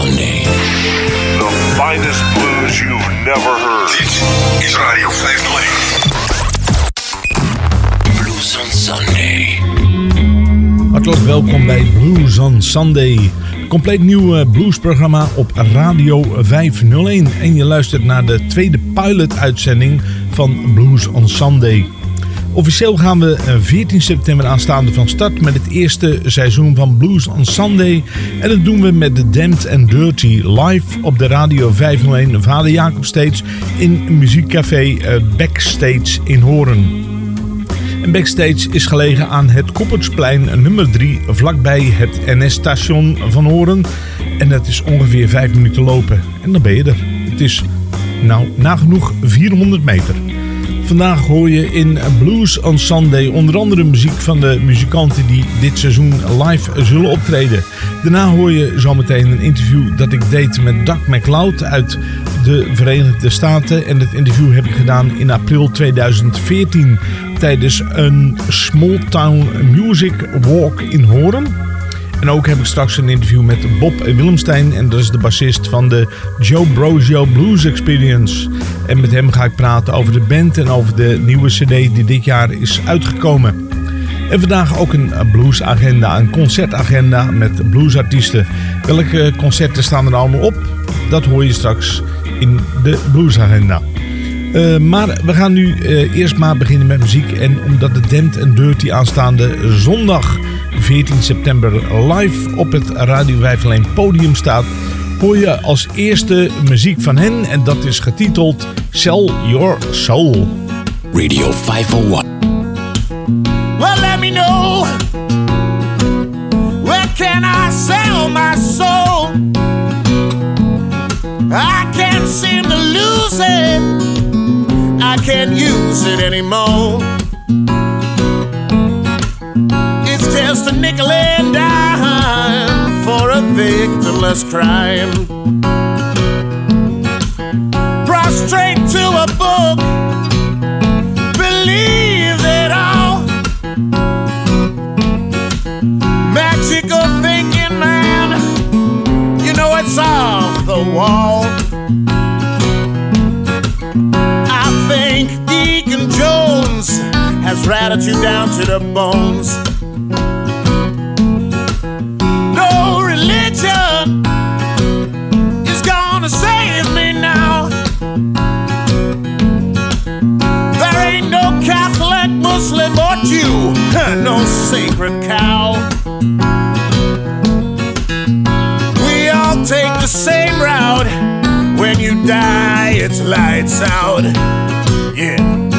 Sunday. The finest blues you've never heard. Dit is Radio 501. Blues on Sunday. Hartelijk welkom bij Blues on Sunday. Compleet nieuw eh, bluesprogramma op Radio 501. En je luistert naar de tweede pilot-uitzending van Blues on Sunday. Officieel gaan we 14 eh, september aanstaande van start met het eerste seizoen van Blues on Sunday. En dat doen we met de Damned and Dirty live op de Radio 501 Vader Jacob Stage in muziekcafé eh, Backstage in Horen. En Backstage is gelegen aan het Koppertsplein nummer 3 vlakbij het NS-station van Horen. En dat is ongeveer 5 minuten lopen en dan ben je er. Het is nou nagenoeg 400 meter. Vandaag hoor je in Blues on Sunday onder andere muziek van de muzikanten die dit seizoen live zullen optreden. Daarna hoor je zometeen een interview dat ik deed met Doug McLeod uit de Verenigde Staten. En dat interview heb ik gedaan in april 2014 tijdens een Small Town Music Walk in Horen. En ook heb ik straks een interview met Bob Willemstein. En dat is de bassist van de Joe Brosio Blues Experience. En met hem ga ik praten over de band en over de nieuwe cd die dit jaar is uitgekomen. En vandaag ook een bluesagenda, een concertagenda met bluesartiesten. Welke concerten staan er allemaal op? Dat hoor je straks in de bluesagenda. Uh, maar we gaan nu uh, eerst maar beginnen met muziek. En omdat de Dent and Dirty aanstaande zondag 14 september live op het Radio 501 podium staat, hoor je als eerste muziek van hen en dat is getiteld Sell Your Soul. Radio 501. Well, let me know where can I sell my soul? I can't seem to lose it. I can't use it anymore. For a victimless crime. Prostrate to a book, believe it all. Magical thinking, man, you know it's off the wall. I think Deacon Jones has rattled you down to the bones. Or Jew, no sacred cow. We all take the same route. When you die, it's lights out. Yeah.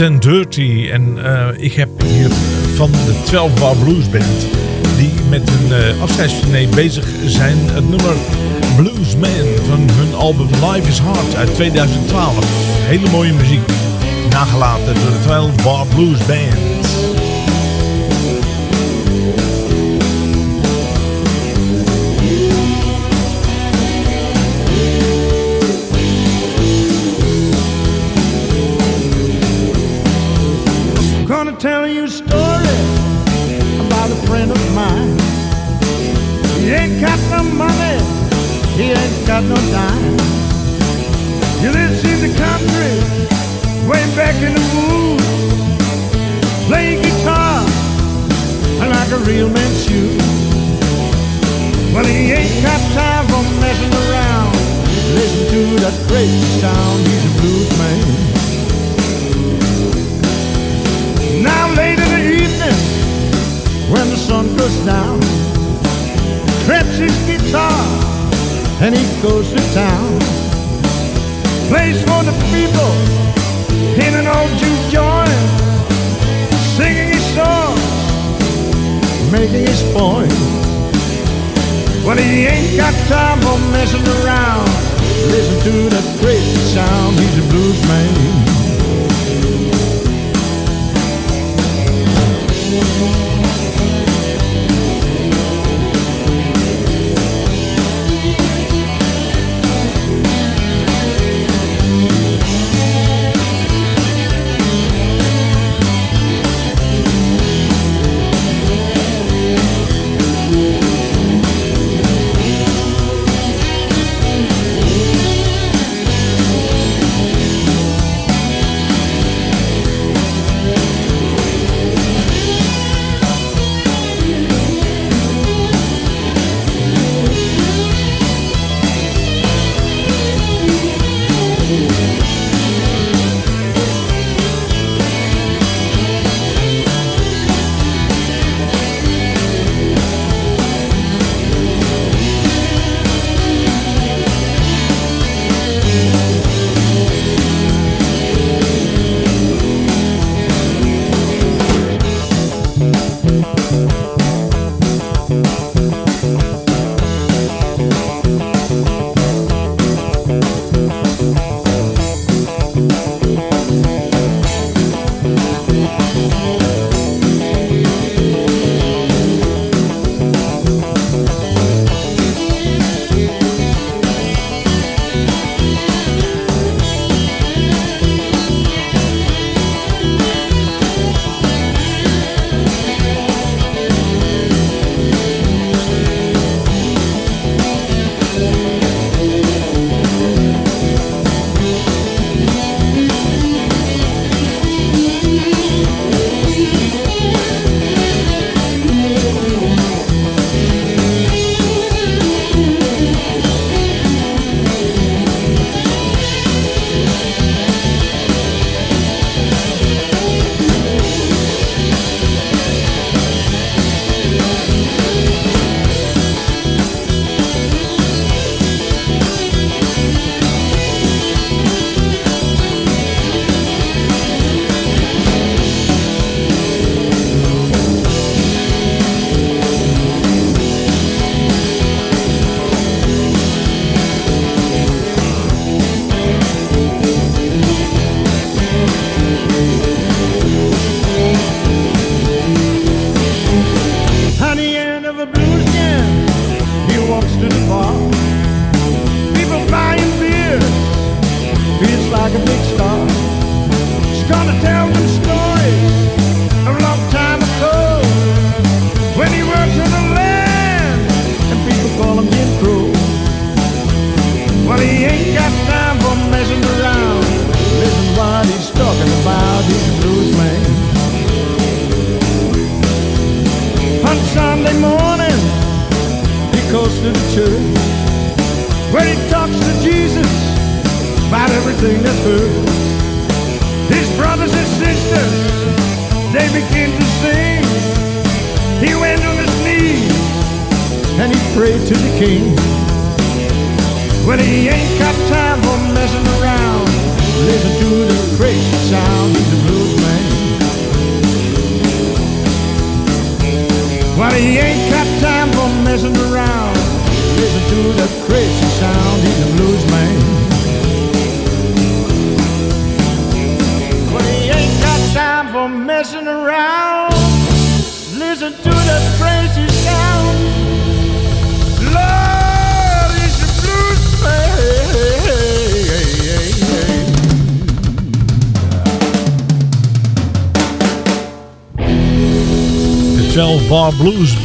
And Dirty. En eh, ik heb hier van de 12 Bar Blues Band. Die met een uh, bezig zijn. Het nummer Bluesman van hun album Life is Hard uit 2012. Hele mooie muziek. Nagelaten door de 12 Bar Blues Band.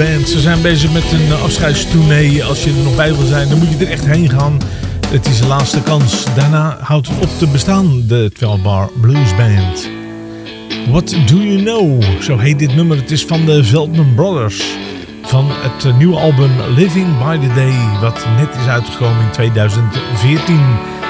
Ze zijn bezig met een afscheidstournee. Als je er nog bij wil zijn, dan moet je er echt heen gaan. Het is de laatste kans. Daarna houdt het op te bestaan, de 12 Bar Blues Band. What Do You Know? Zo heet dit nummer. Het is van de Veldman Brothers. Van het nieuwe album Living by the Day, wat net is uitgekomen in 2014.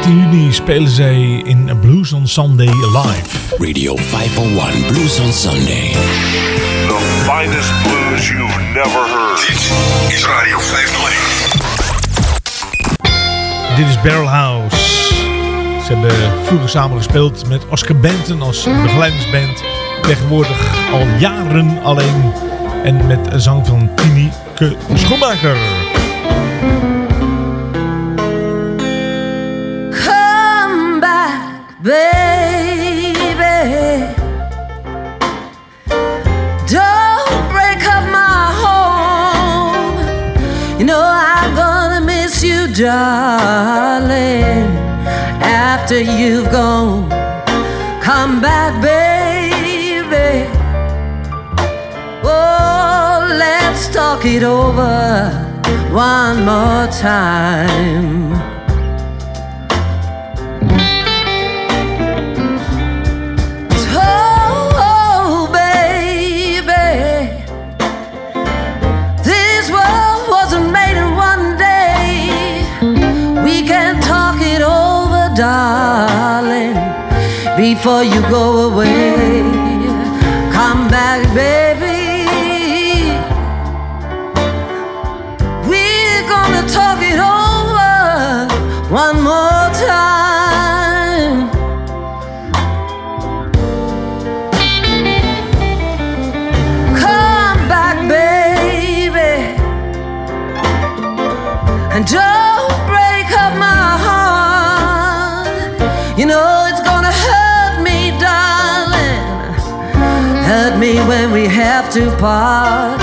13 juni spelen zij in Blues on Sunday live. Radio 501 Blues on Sunday. The finest blues you've never heard. Dit is Radio 501. Dit is Barrel House. Ze hebben vroeger samen gespeeld met Oscar Benton als begeleidingsband. Tegenwoordig al jaren alleen. En met zang van Tini Schoenmaker. after you've gone. Come back, baby. Oh, let's talk it over one more time. before you go away. to part.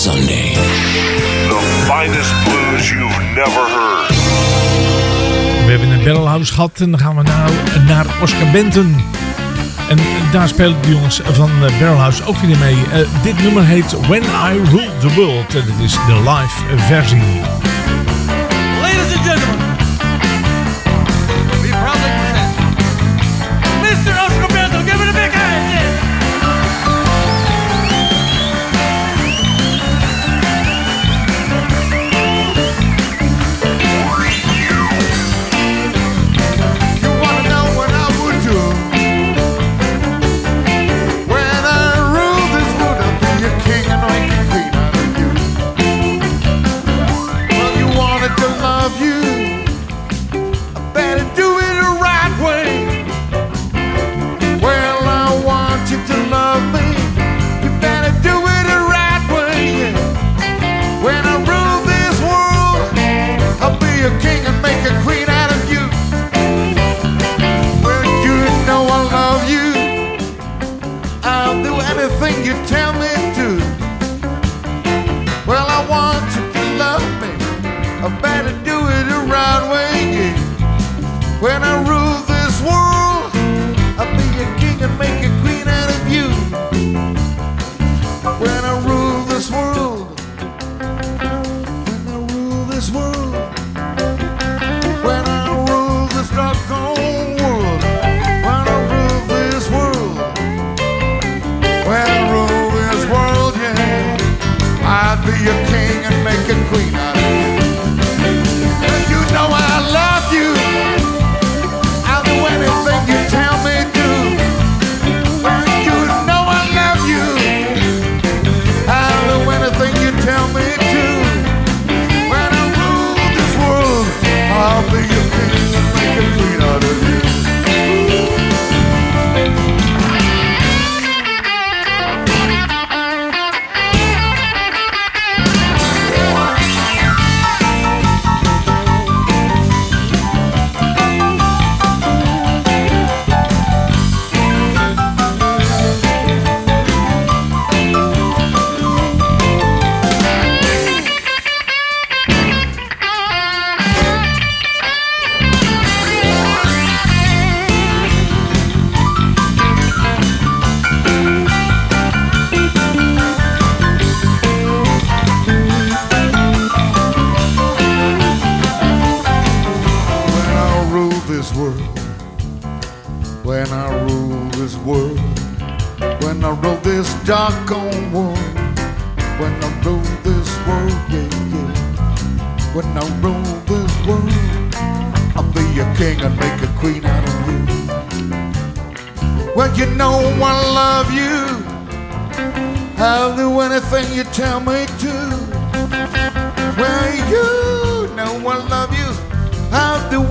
Sunday. The finest blues you've never heard. We hebben een Barrelhouse gehad en dan gaan we nou naar Oscar Benton. En daar spelen de jongens van Barrelhouse ook weer mee. Eh, dit nummer heet When I Rule the World. En het is de live versie.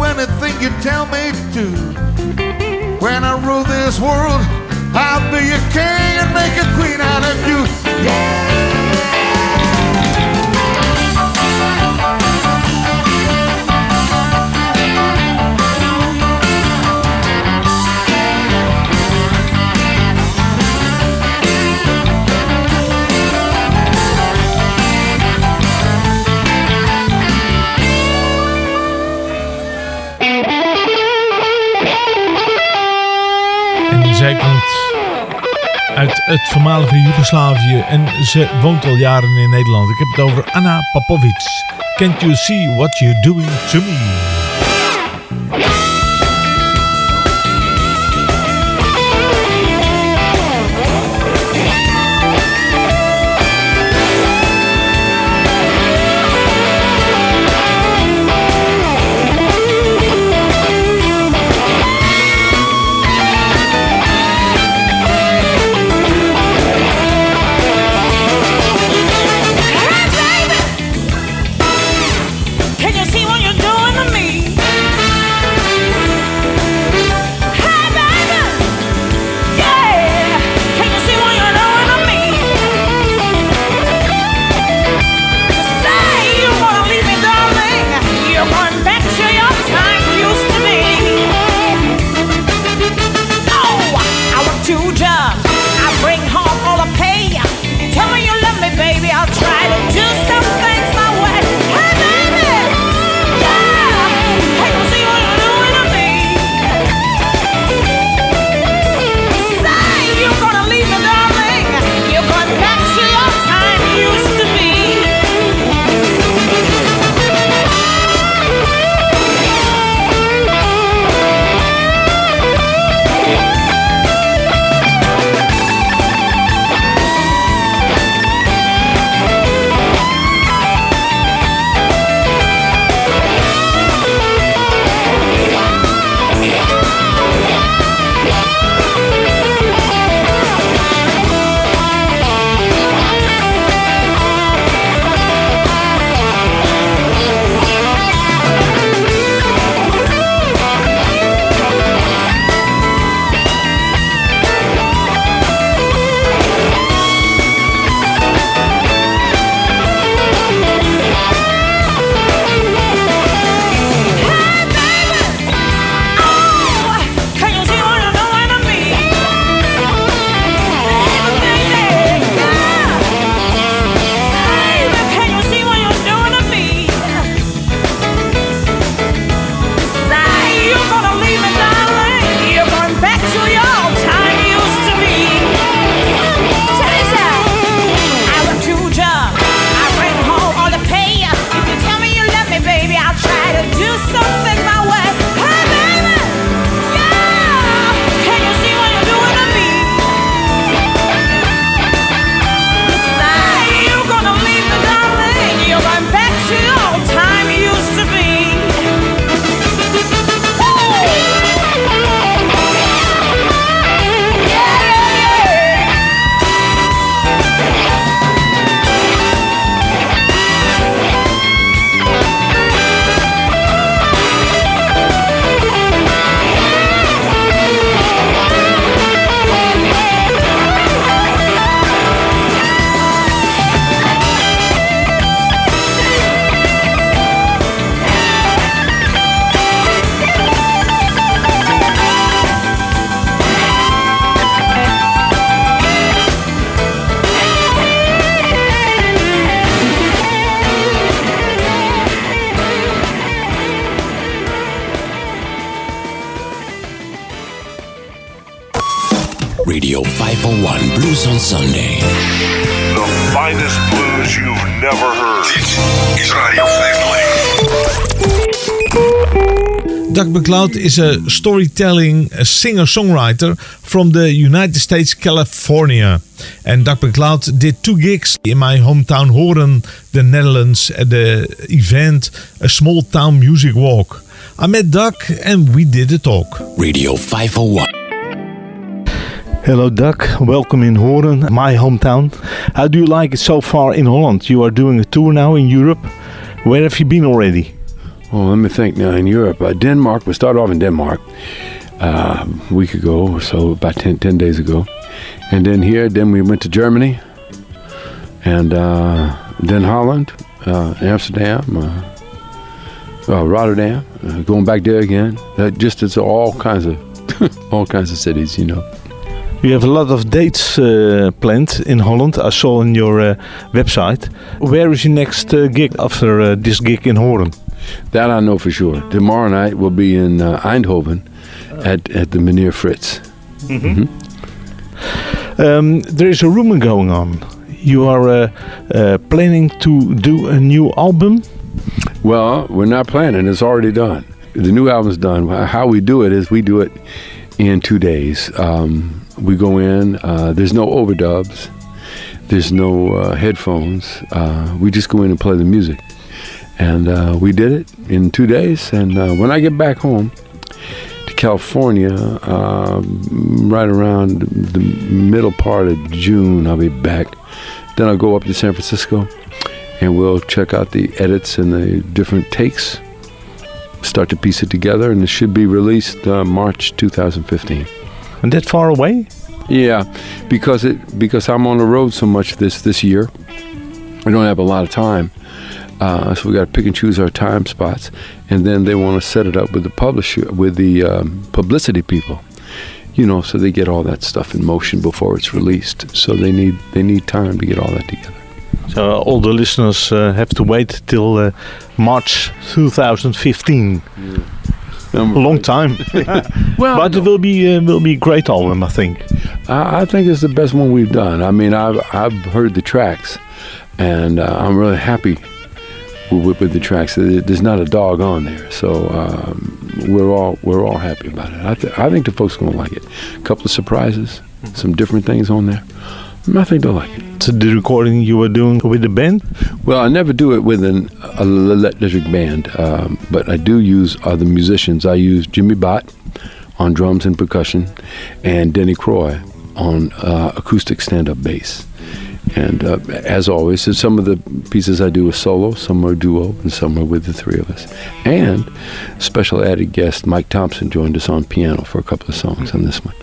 anything you tell me to. When I rule this world, I'll be a king and make a queen out of you. Yeah. het voormalige Joegoslavië en ze woont al jaren in Nederland. Ik heb het over Anna Papovic. Can't you see what you're doing to me? McLeod is a storytelling singer-songwriter from the United States, California. And Doug McLeod did two gigs in my hometown Horen, the Netherlands, at the event A Small Town Music Walk. I met Doug and we did a talk. Radio 501. Hello, Doug. Welcome in Horen, my hometown. How do you like it so far in Holland? You are doing a tour now in Europe. Where have you been already? Well, let me think now. In Europe, uh, Denmark, we started off in Denmark uh, a week ago or so, about 10, 10 days ago. And then here, then we went to Germany and uh, then Holland, uh, Amsterdam, uh, Rotterdam, uh, going back there again. Just it's all kinds of all kinds of cities, you know. You have a lot of dates uh, planned in Holland. I saw on your uh, website. Where is your next uh, gig after this gig in Horen? That I know for sure. Tomorrow night we'll be in uh, Eindhoven at, at the Meneer Fritz. Um, there is a rumor going on. You are uh, uh, planning to do a new album. Well, we're not planning. It's already done. The new album's done. How we do it is we do it in two days. Um, we go in. Uh, there's no overdubs. There's no uh, headphones. Uh, we just go in and play the music. And uh, we did it in two days. And uh, when I get back home to California, um, right around the middle part of June, I'll be back. Then I'll go up to San Francisco and we'll check out the edits and the different takes, start to piece it together, and it should be released uh, March 2015. And that far away? Yeah, because it because I'm on the road so much this this year, I don't have a lot of time, uh, so we got to pick and choose our time spots, and then they want to set it up with the publisher, with the um, publicity people, you know, so they get all that stuff in motion before it's released. So they need they need time to get all that together. So all the listeners uh, have to wait till uh, March 2015. Yeah. A long time. Well, but it will be uh, will be a great album, I think. I, I think it's the best one we've done. I mean, I've I've heard the tracks, and uh, I'm really happy with, the tracks. There's not a dog on there, so um, we're all we're all happy about it. I, th- I think the folks are gonna like it. A couple of surprises, some different things on there. I think they'll like it. So the recording you were doing with the band. Well, I never do it with an electric band, um, but I do use other musicians. I use Jimmy Bott on drums and percussion, and Denny Croy on uh, acoustic stand-up bass. And uh, as always, so some of the pieces I do are solo, some are duo, and some are with the three of us. And special added guest Mike Thompson joined us on piano for a couple of songs on this one.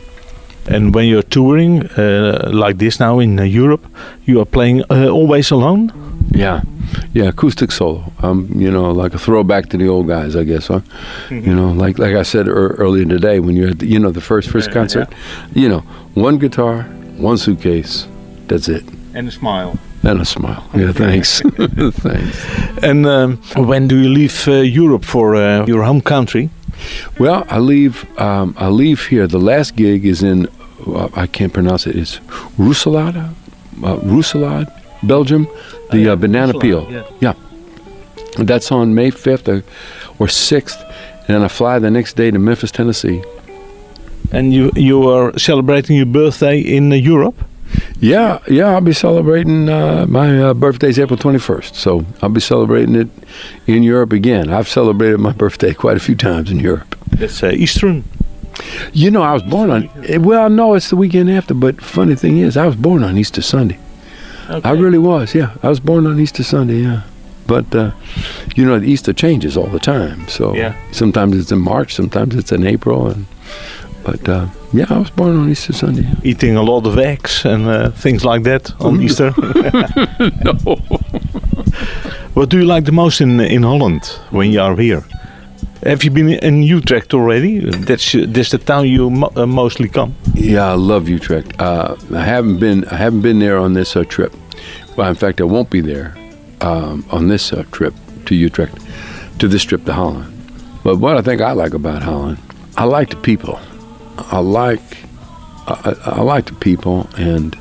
And when you're touring uh, like this now in uh, Europe, you are playing uh, always alone. Yeah, yeah, acoustic solo. Um, you know, like a throwback to the old guys, I guess. Huh? You know, like like I said ear earlier today when you had, the, you know, the first first concert. You know, one guitar, one suitcase. That's it, And a smile. and a smile. Yeah, thanks, thanks. And um, when do you leave uh, Europe for uh, your home country? Well, I leave. Um, I leave here. The last gig is in. Uh, I can't pronounce it. It's Roeselade, uh, Roeselade, Belgium. The uh, banana peel. yeah. yeah. That's on May 5th or, or 6th. And I fly the next day to Memphis, Tennessee. And you you are celebrating your birthday in uh, Europe. Yeah, yeah, I'll be celebrating uh, my uh, birthday's April 21st. So I'll be celebrating it in Europe again. I've celebrated my birthday quite a few times in Europe. It's uh, Eastern. You know, I was born on, eh, well, no, it's the weekend after, but funny thing is, I was born on Easter Sunday. I really was, yeah. I was born on Easter Sunday, yeah. But, uh, you know, Easter changes all the time. So Yeah. sometimes it's in March, sometimes it's in April. and But, uh, yeah, I was born on Easter Sunday. Eating a lot of eggs and uh, things like that on Easter. no. What do you like the most in in Holland when you are here? Have you been in Utrecht already? That's that's the town you mo- uh, mostly come. Yeah, I love Utrecht. Uh, I haven't been I haven't been there on this uh, trip. Well, in fact, I won't be there um, on this uh, trip to Utrecht, to this trip to Holland. But what I think I like about Holland, I like the people. I like I, I like the people, and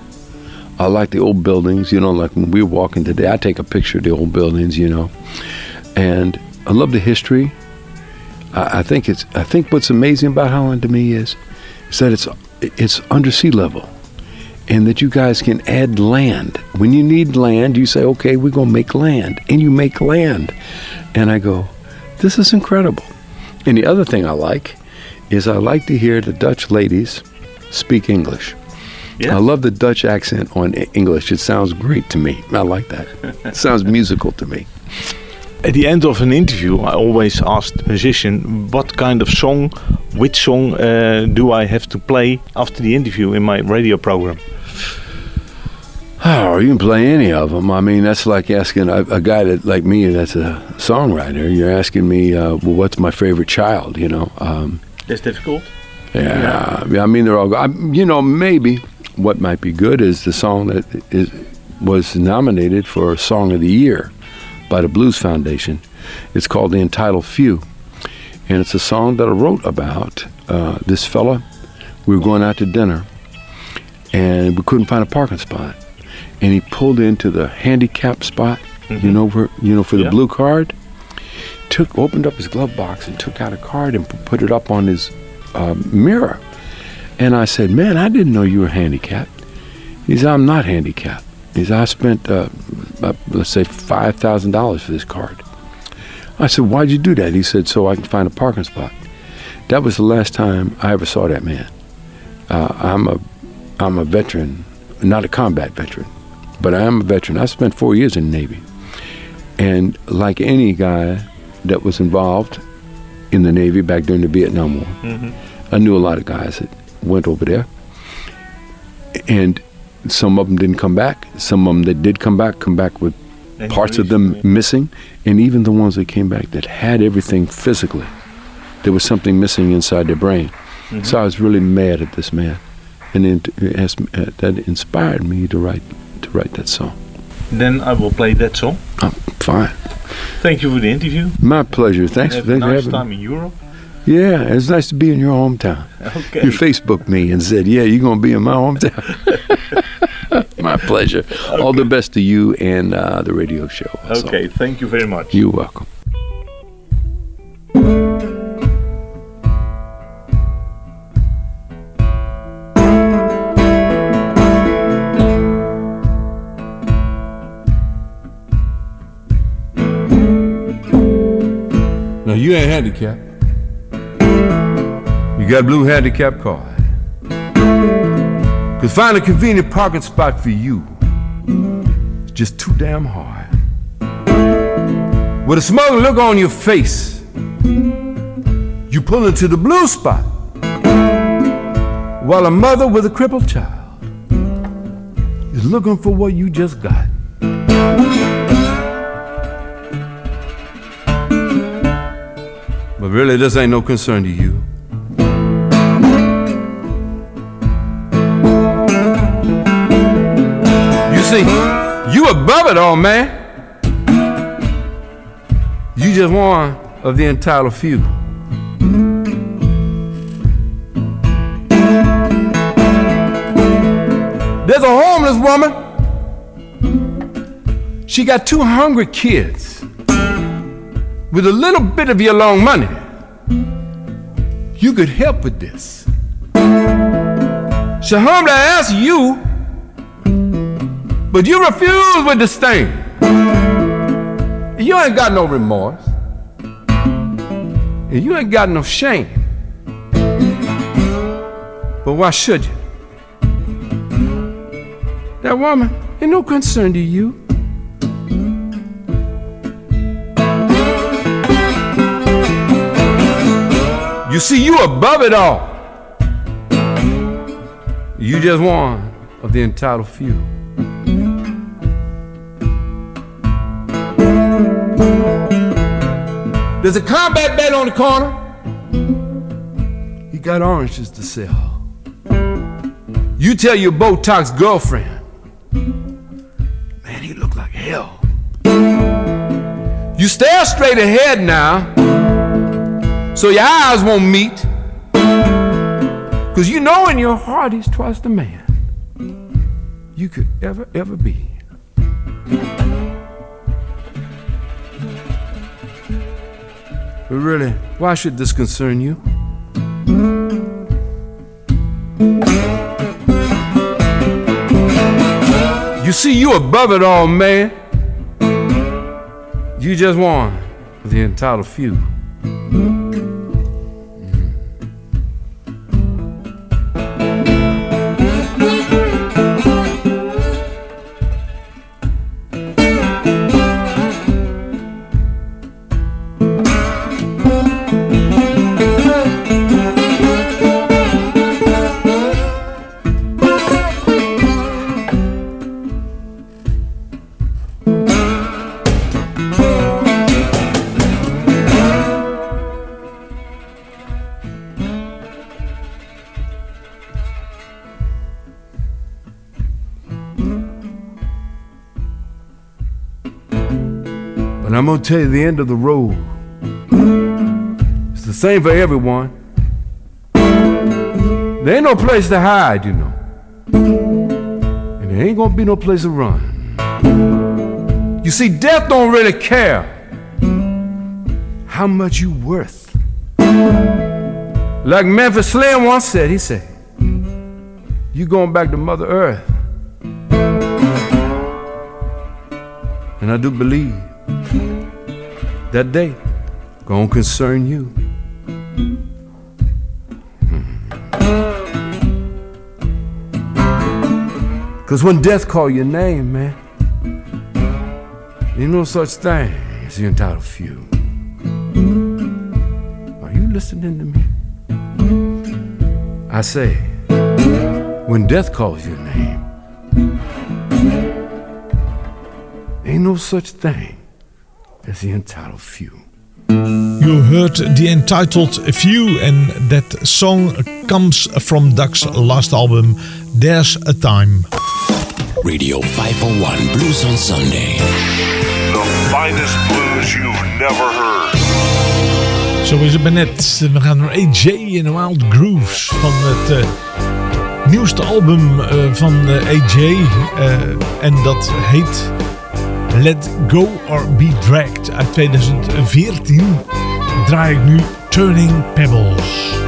I like the old buildings. You know, like when we're walking today, I take a picture of the old buildings. You know, and I love the history. I, I think it's. I think what's amazing about Holland to me is, is that it's it's under sea level, and that you guys can add land. When you need land, you say, "Okay, we're gonna make land," and you make land. And I go, "This is incredible." And the other thing I like is I like to hear the Dutch ladies speak English. Yeah. I love the Dutch accent on English. It sounds great to me. I like that. it sounds musical to me. At the end of an interview, I always ask the musician, what kind of song, which song uh, do I have to play after the interview in my radio program? Oh, you can play any of them. I mean, that's like asking a, a guy that, like me, that's a songwriter. You're asking me, uh, well, what's my favorite child? You know, um, That's difficult. yeah, yeah. I mean, they're all. I, you know, maybe what might be good is the song that is was nominated for Song of the Year by the Blues Foundation. It's called "The Entitled Few," and it's a song that I wrote about uh, this fella. We were going out to dinner, and we couldn't find a parking spot, and he pulled into the handicap spot. You know, where you know for the Yeah. blue card. Took opened up his glove box and took out a card and put it up on his uh, mirror. And I said, "Man, I didn't know you were handicapped." He said, "I'm not handicapped." He said, "I spent, uh, let's say, five thousand dollars for this card." I said, "Why'd you do that?" He said, "So I can find a parking spot." That was the last time I ever saw that man. Uh, I'm a, I'm a veteran, not a combat veteran, but I am a veteran. I spent four years in the Navy, and like any guy that was involved in the Navy back during the Vietnam War, I knew a lot of guys that went over there, and some of them didn't come back. Some of them that did come back come back with parts of them missing, and even the ones that came back that had everything physically, there was something missing inside their brain. So I was really mad at this man, and it, it has, uh, that inspired me to write to write that song. Then I will play that song. Oh, fine, Thank you for the interview. my pleasure. Thanks, Have thanks a for nice having time me. in Europe. Yeah, it's nice to be in your hometown. Okay. You Facebooked me and said, "Yeah, you're gonna be in my hometown." my pleasure. All the best to you and uh, the radio show. also. Okay, thank you very much. You're welcome. You ain't handicapped. You got a blue handicap card. Cause find a convenient parking spot for you is just too damn hard. With a smug look on your face, you pull into the blue spot while a mother with a crippled child is looking for what you just got. But really, this ain't no concern to you. You see, you above it all, man. You just one of the entitled few. There's a homeless woman. She got two hungry kids with a little bit of your long money, you could help with this. She humbly asked you, but you refuse with disdain. You ain't got no remorse, and you ain't got no shame. But why should you? That woman ain't no concern to you. You see, you above it all. You just one of the entitled few. There's a combat vet on the corner. He got oranges to sell. You tell your Botox girlfriend, man, he look like hell. You stare straight ahead now, so your eyes won't meet. Cause you know in your heart he's twice the man you could ever, ever be. But really, why should this concern you? You see, you're above it all, man. You just for the entitled few. Tell you the end of the road. It's the same for everyone. There ain't no place to hide, you know. And there ain't gonna be no place to run. You see, death don't really care how much you worth. Like Memphis Slim once said, he said, You going back to Mother Earth. And I do believe that day gonna concern you. Hmm. Cause when death call your name, man, ain't no such thing as the entitled few. Are you listening to me? I say, when death calls your name, ain't no such thing as the entitled few. You heard the entitled Few, and that song comes from Duck's last album, There's a Time. Radio 501 Blues on Sunday. The finest blues you've never heard. Zo is het maar net. We gaan naar AJ in the Wild Grooves van het eh, nieuwste album eh, van eh, AJ. eh, en dat heet Let Go or Be Dragged uit 2014. Draai ik nu Turning Pebbles.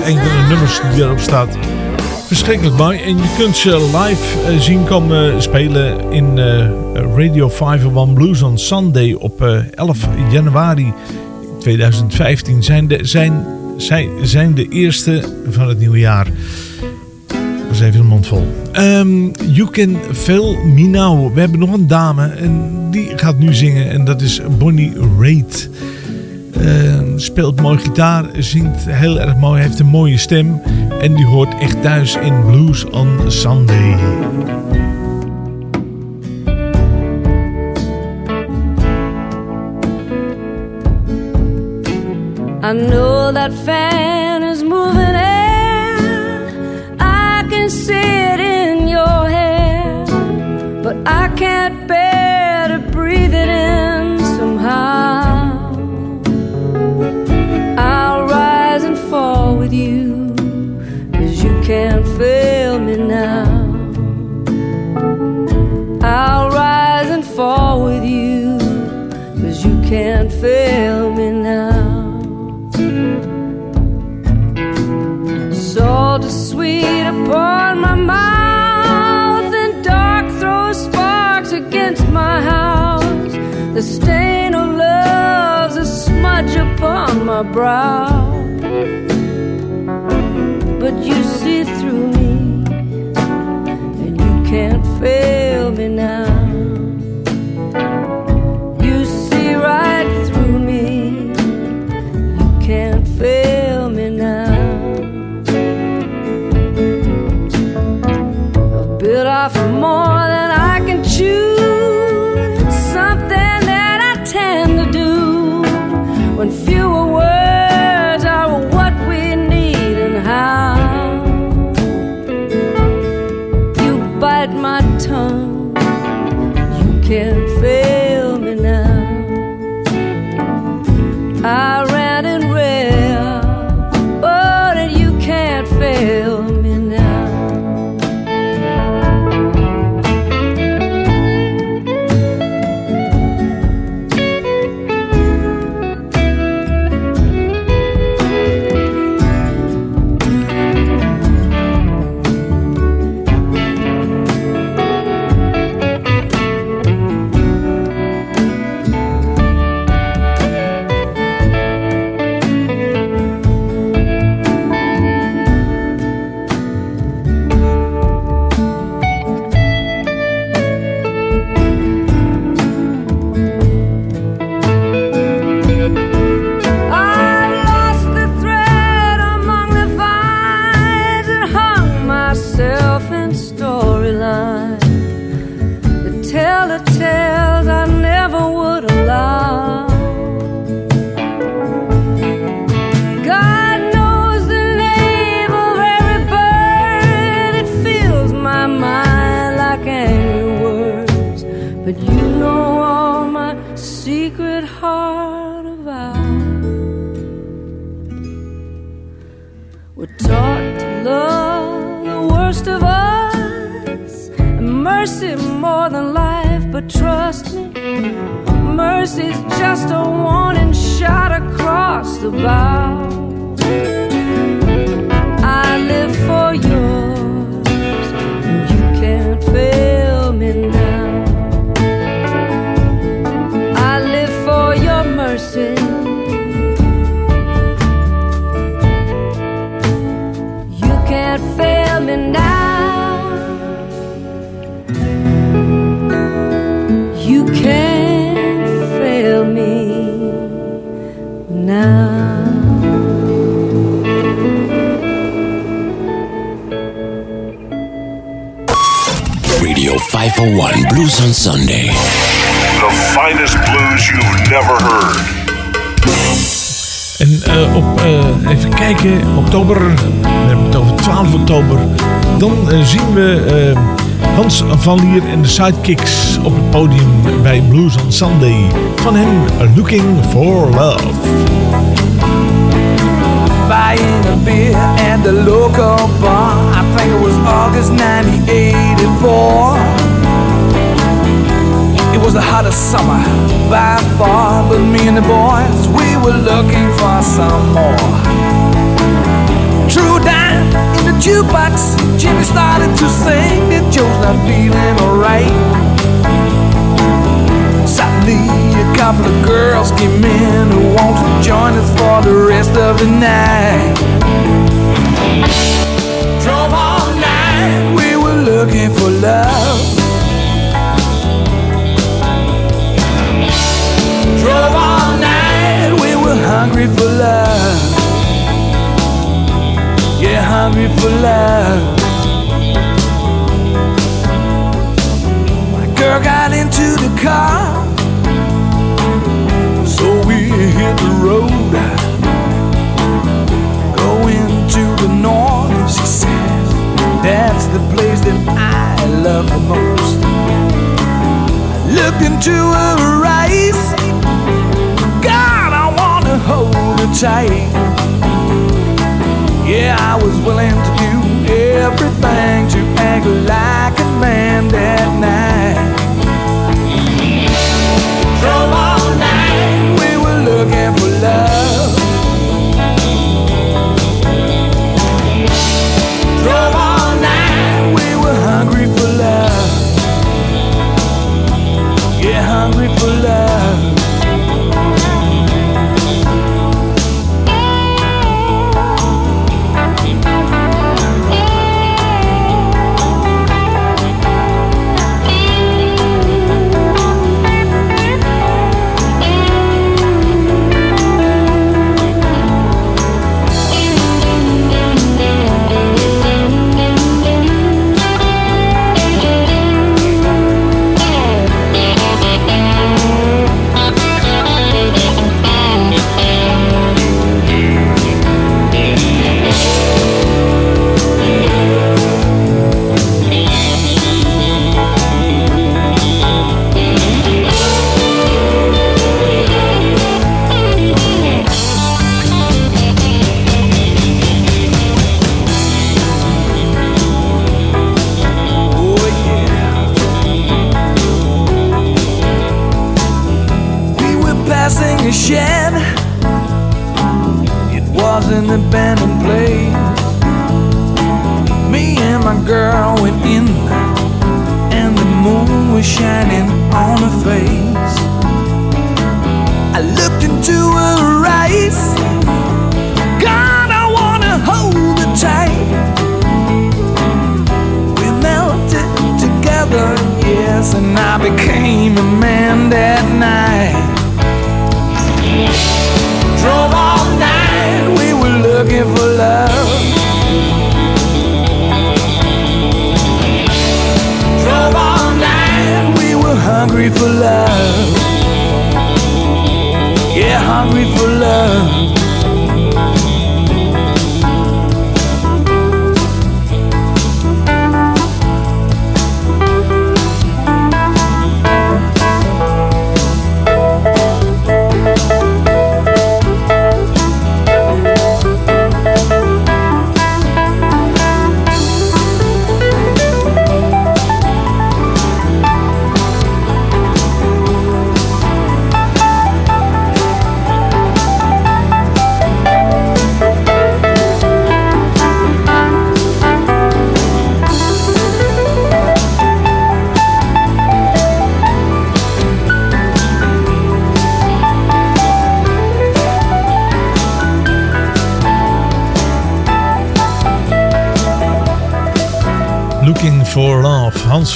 Is een van de nummers die erop staat. Verschrikkelijk mooi. En je kunt ze live eh, zien komen spelen in eh, Radio 501 Blues on Sunday op eh, 11 januari 2015. Zijn de, zijn, zij zijn de eerste van het nieuwe jaar. Dat is even een mond vol. Ehm, you Can Feel Me Now. We hebben nog een dame en die gaat nu zingen. En dat is Bonnie Raitt. Speelt mooi gitaar, zingt heel erg mooi, heeft een mooie stem. En die hoort echt thuis in Blues on Sunday. I know that upon my brow. But you see through me, and you can't fail me now. Blues on Sunday. The finest blues you've never heard. En eh, op, eh, even kijken, oktober, we hebben het over 12 oktober. Dan eh, zien we eh, Hans van Lier en de Sidekicks op het podium bij Blues on Sunday. Van hem Looking for Love. buying a beer at the local bar. I think it was August 1984. It was the hottest summer by far, but me and the boys, we were looking for some more. True dime in the jukebox, Jimmy started to sing that Joe's not feeling alright. Suddenly, a couple of girls came in who want to join us for the rest of the night. Drove all night, we were looking for love. Drove all night, we were hungry for love. Yeah, hungry for love. My girl got into the car, so we hit the road. Going to the north, she says, that's the place that I love the most. I looked into her eyes, hold her tight. Yeah, I was willing to do everything to act like a man that night. Drove all night, we were looking for love. faith. Hungry for love. Yeah, hungry for love.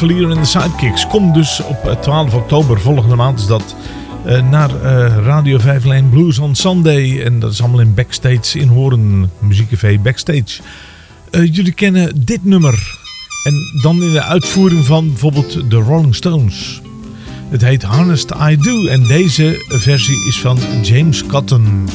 Love. Hans Verlier en de Sidekicks komt dus op eh, 12 oktober volgende maand is dat eh, naar eh, Radio 5 Lane Blues on Sunday. En dat is allemaal in Backstage in Horen, muziekcafé Backstage. Eh, jullie kennen dit nummer. En dan in de uitvoering van bijvoorbeeld de Rolling Stones. Het heet Harnessed I Do en deze versie is van James Cotton.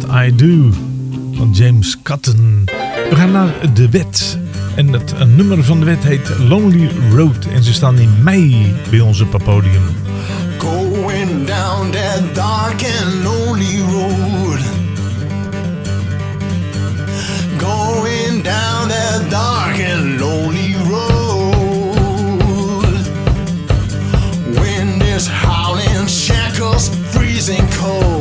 I Do van James Cotton. We gaan naar de wet. En het nummer van de wet heet Lonely Road. En ze staan in mei bij ons op het podium. Going down that dark and lonely road. Going down that dark and lonely road. Wind is howling, shackles freezing cold.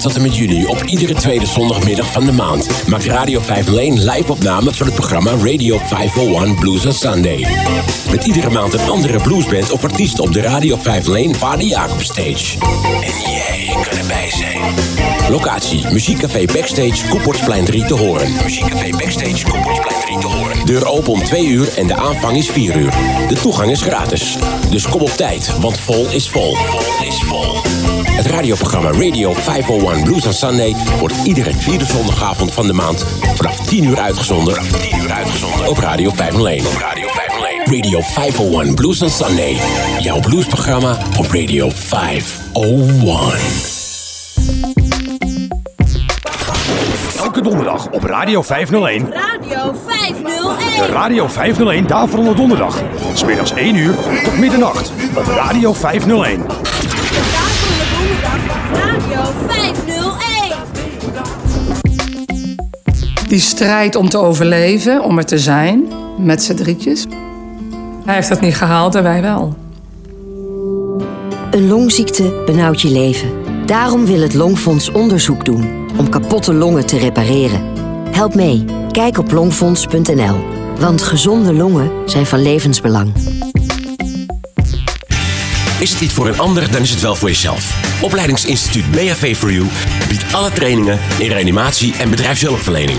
September tot en met juni op iedere tweede zondagmiddag van de maand maakt Radio 501 live opnames van het programma Radio 501 Blues on Sunday. Met iedere maand een andere bluesband of artiest op de Radio 501 Vader Jacob Stage. En jij kan erbij zijn. Locatie Muziekcafé Backstage Koeportsplein 3 te horen. Muziekcafé Backstage Koeportsplein 3 te horen. Deur open om 2 uur en de aanvang is 4 uur. De toegang is gratis. Dus kom op tijd, want vol is vol. Vol is vol. Het radioprogramma Radio 501 Blues on Sunday wordt iedere vierde zondagavond van de maand vanaf 10 uur uitgezonden. Vanaf 10 uur uitgezonden op Radio 501. Op Radio 501. Radio 501 Blues on Sunday. Jouw bluesprogramma op Radio 501. Elke donderdag op Radio 501. Radio 501. De Radio 501 Daverende Donderdag. Van smiddags 1 uur tot middernacht op Radio 501. Die strijd om te overleven, om er te zijn, met z'n drietjes. Hij heeft dat niet gehaald en wij wel. Een longziekte benauwt je leven. Daarom wil het Longfonds onderzoek doen om kapotte longen te repareren. Help mee. Kijk op longfonds.nl. Want gezonde longen zijn van levensbelang. Is het niet voor een ander, dan is het wel voor jezelf. Opleidingsinstituut BHV for You biedt alle trainingen in reanimatie en bedrijfshulpverlening.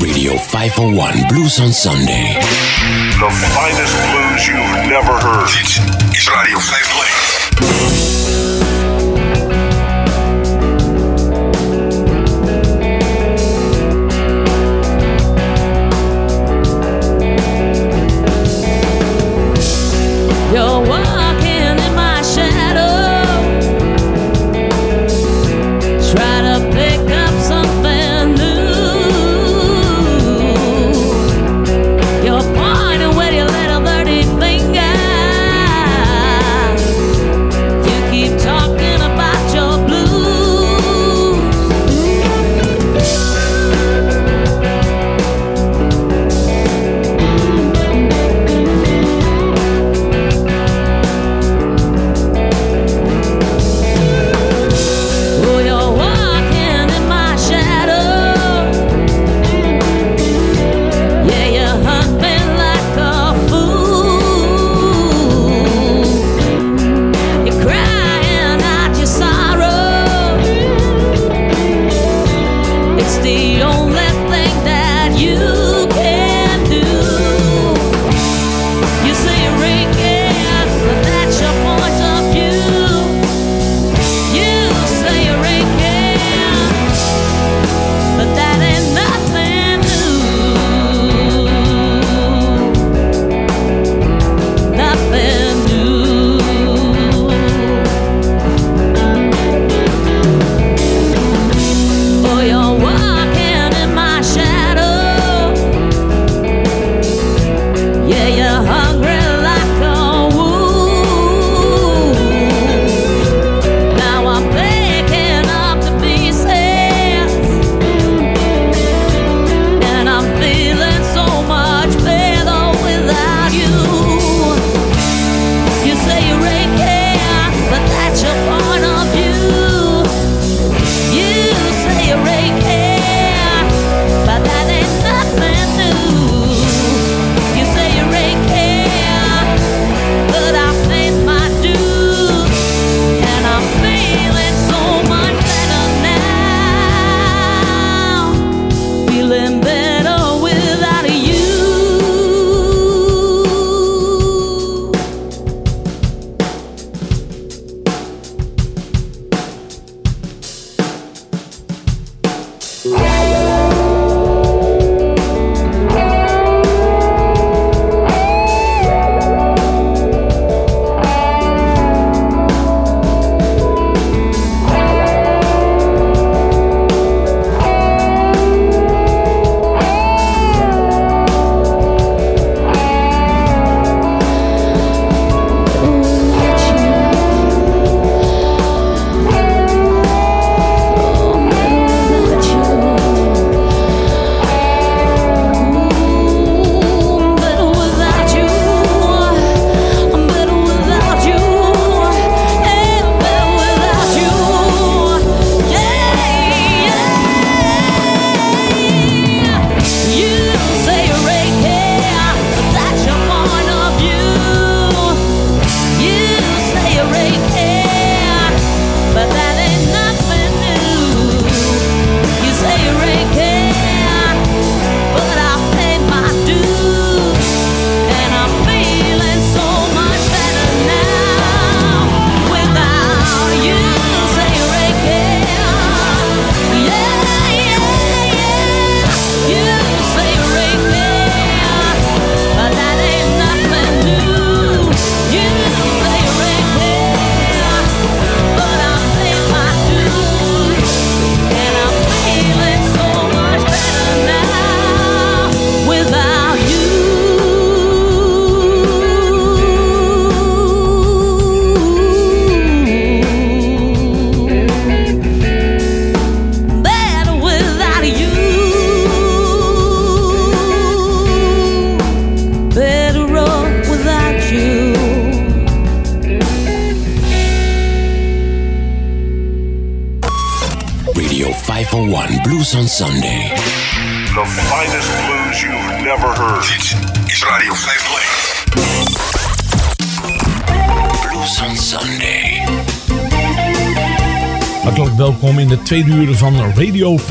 Radio 501 Blues on Sunday. The finest blues you've never heard. Dit is Radio 501. You're walking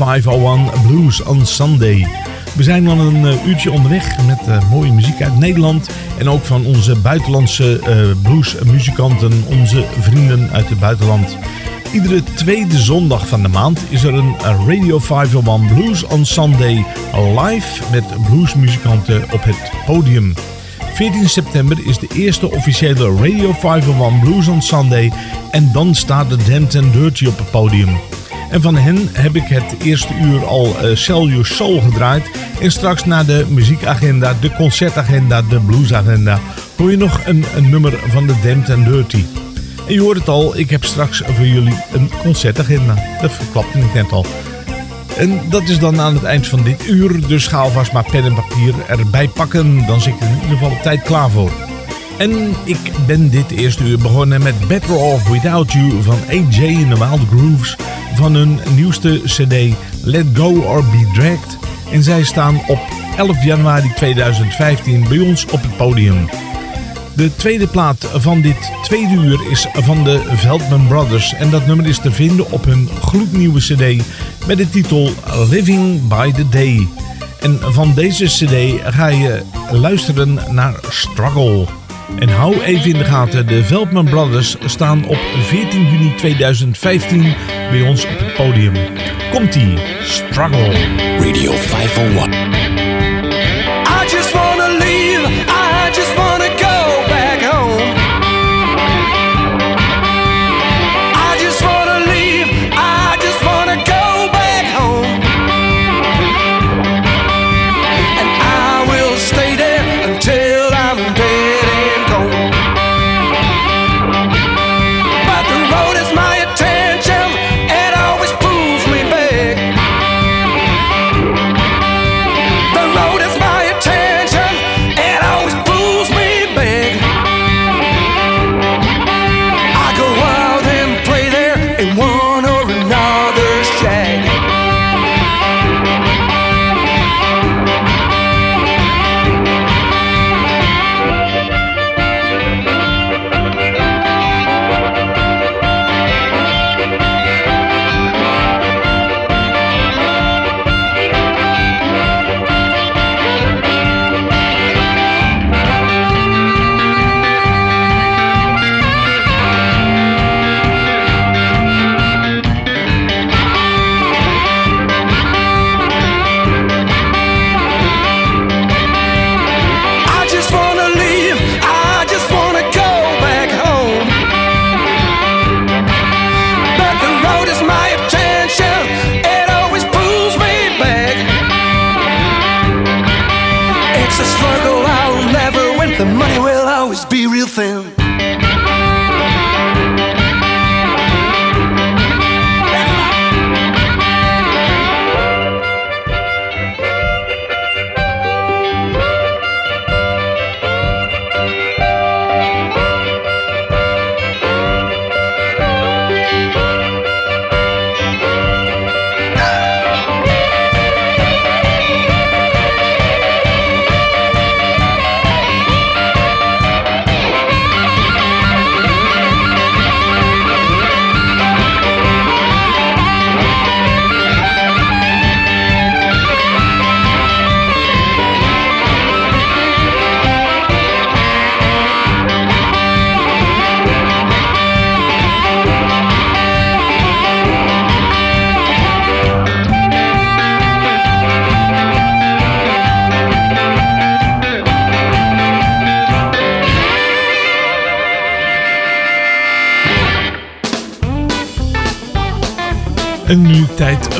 501 Blues on Sunday. We zijn al een eh, uurtje onderweg met eh, mooie muziek uit Nederland. En ook van onze buitenlandse eh, bluesmuzikanten, onze vrienden uit het buitenland. Iedere tweede zondag van de maand is er een Radio 501 Blues on Sunday live met bluesmuzikanten op het podium. 14 september is de eerste officiële Radio 501 Blues on Sunday en dan staat de Dent and Dirty op het podium. En van hen heb ik het eerste uur al uh, Sell Your Soul gedraaid. En straks na de muziekagenda, de concertagenda, de bluesagenda... hoor je nog een, een nummer van de Dent and Dirty. En je hoort het al, ik heb straks voor jullie een concertagenda. Dat verklapte ik net al. En dat is dan aan het eind van dit uur. Dus ga alvast maar pen en papier erbij pakken. Dan zit er in ieder geval op tijd klaar voor. En ik ben dit eerste uur begonnen met Better Off Without You van AJ in the Wild Grooves van hun nieuwste cd Let Go or Be Dragged. En zij staan op 11 januari 2015 bij ons op het podium. De tweede plaat van dit tweede uur is van de Veldman Brothers en dat nummer is te vinden op hun gloednieuwe cd met de titel Living by the Day. En van deze cd ga je luisteren naar Struggle. En hou even in de gaten, de Veldman Brothers staan op 14 juni 2015 bij ons op het podium. Komt-ie, Struggle. Radio 501.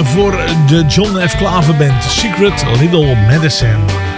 Voor de John F. Klaver Band, Secret Little Medicine.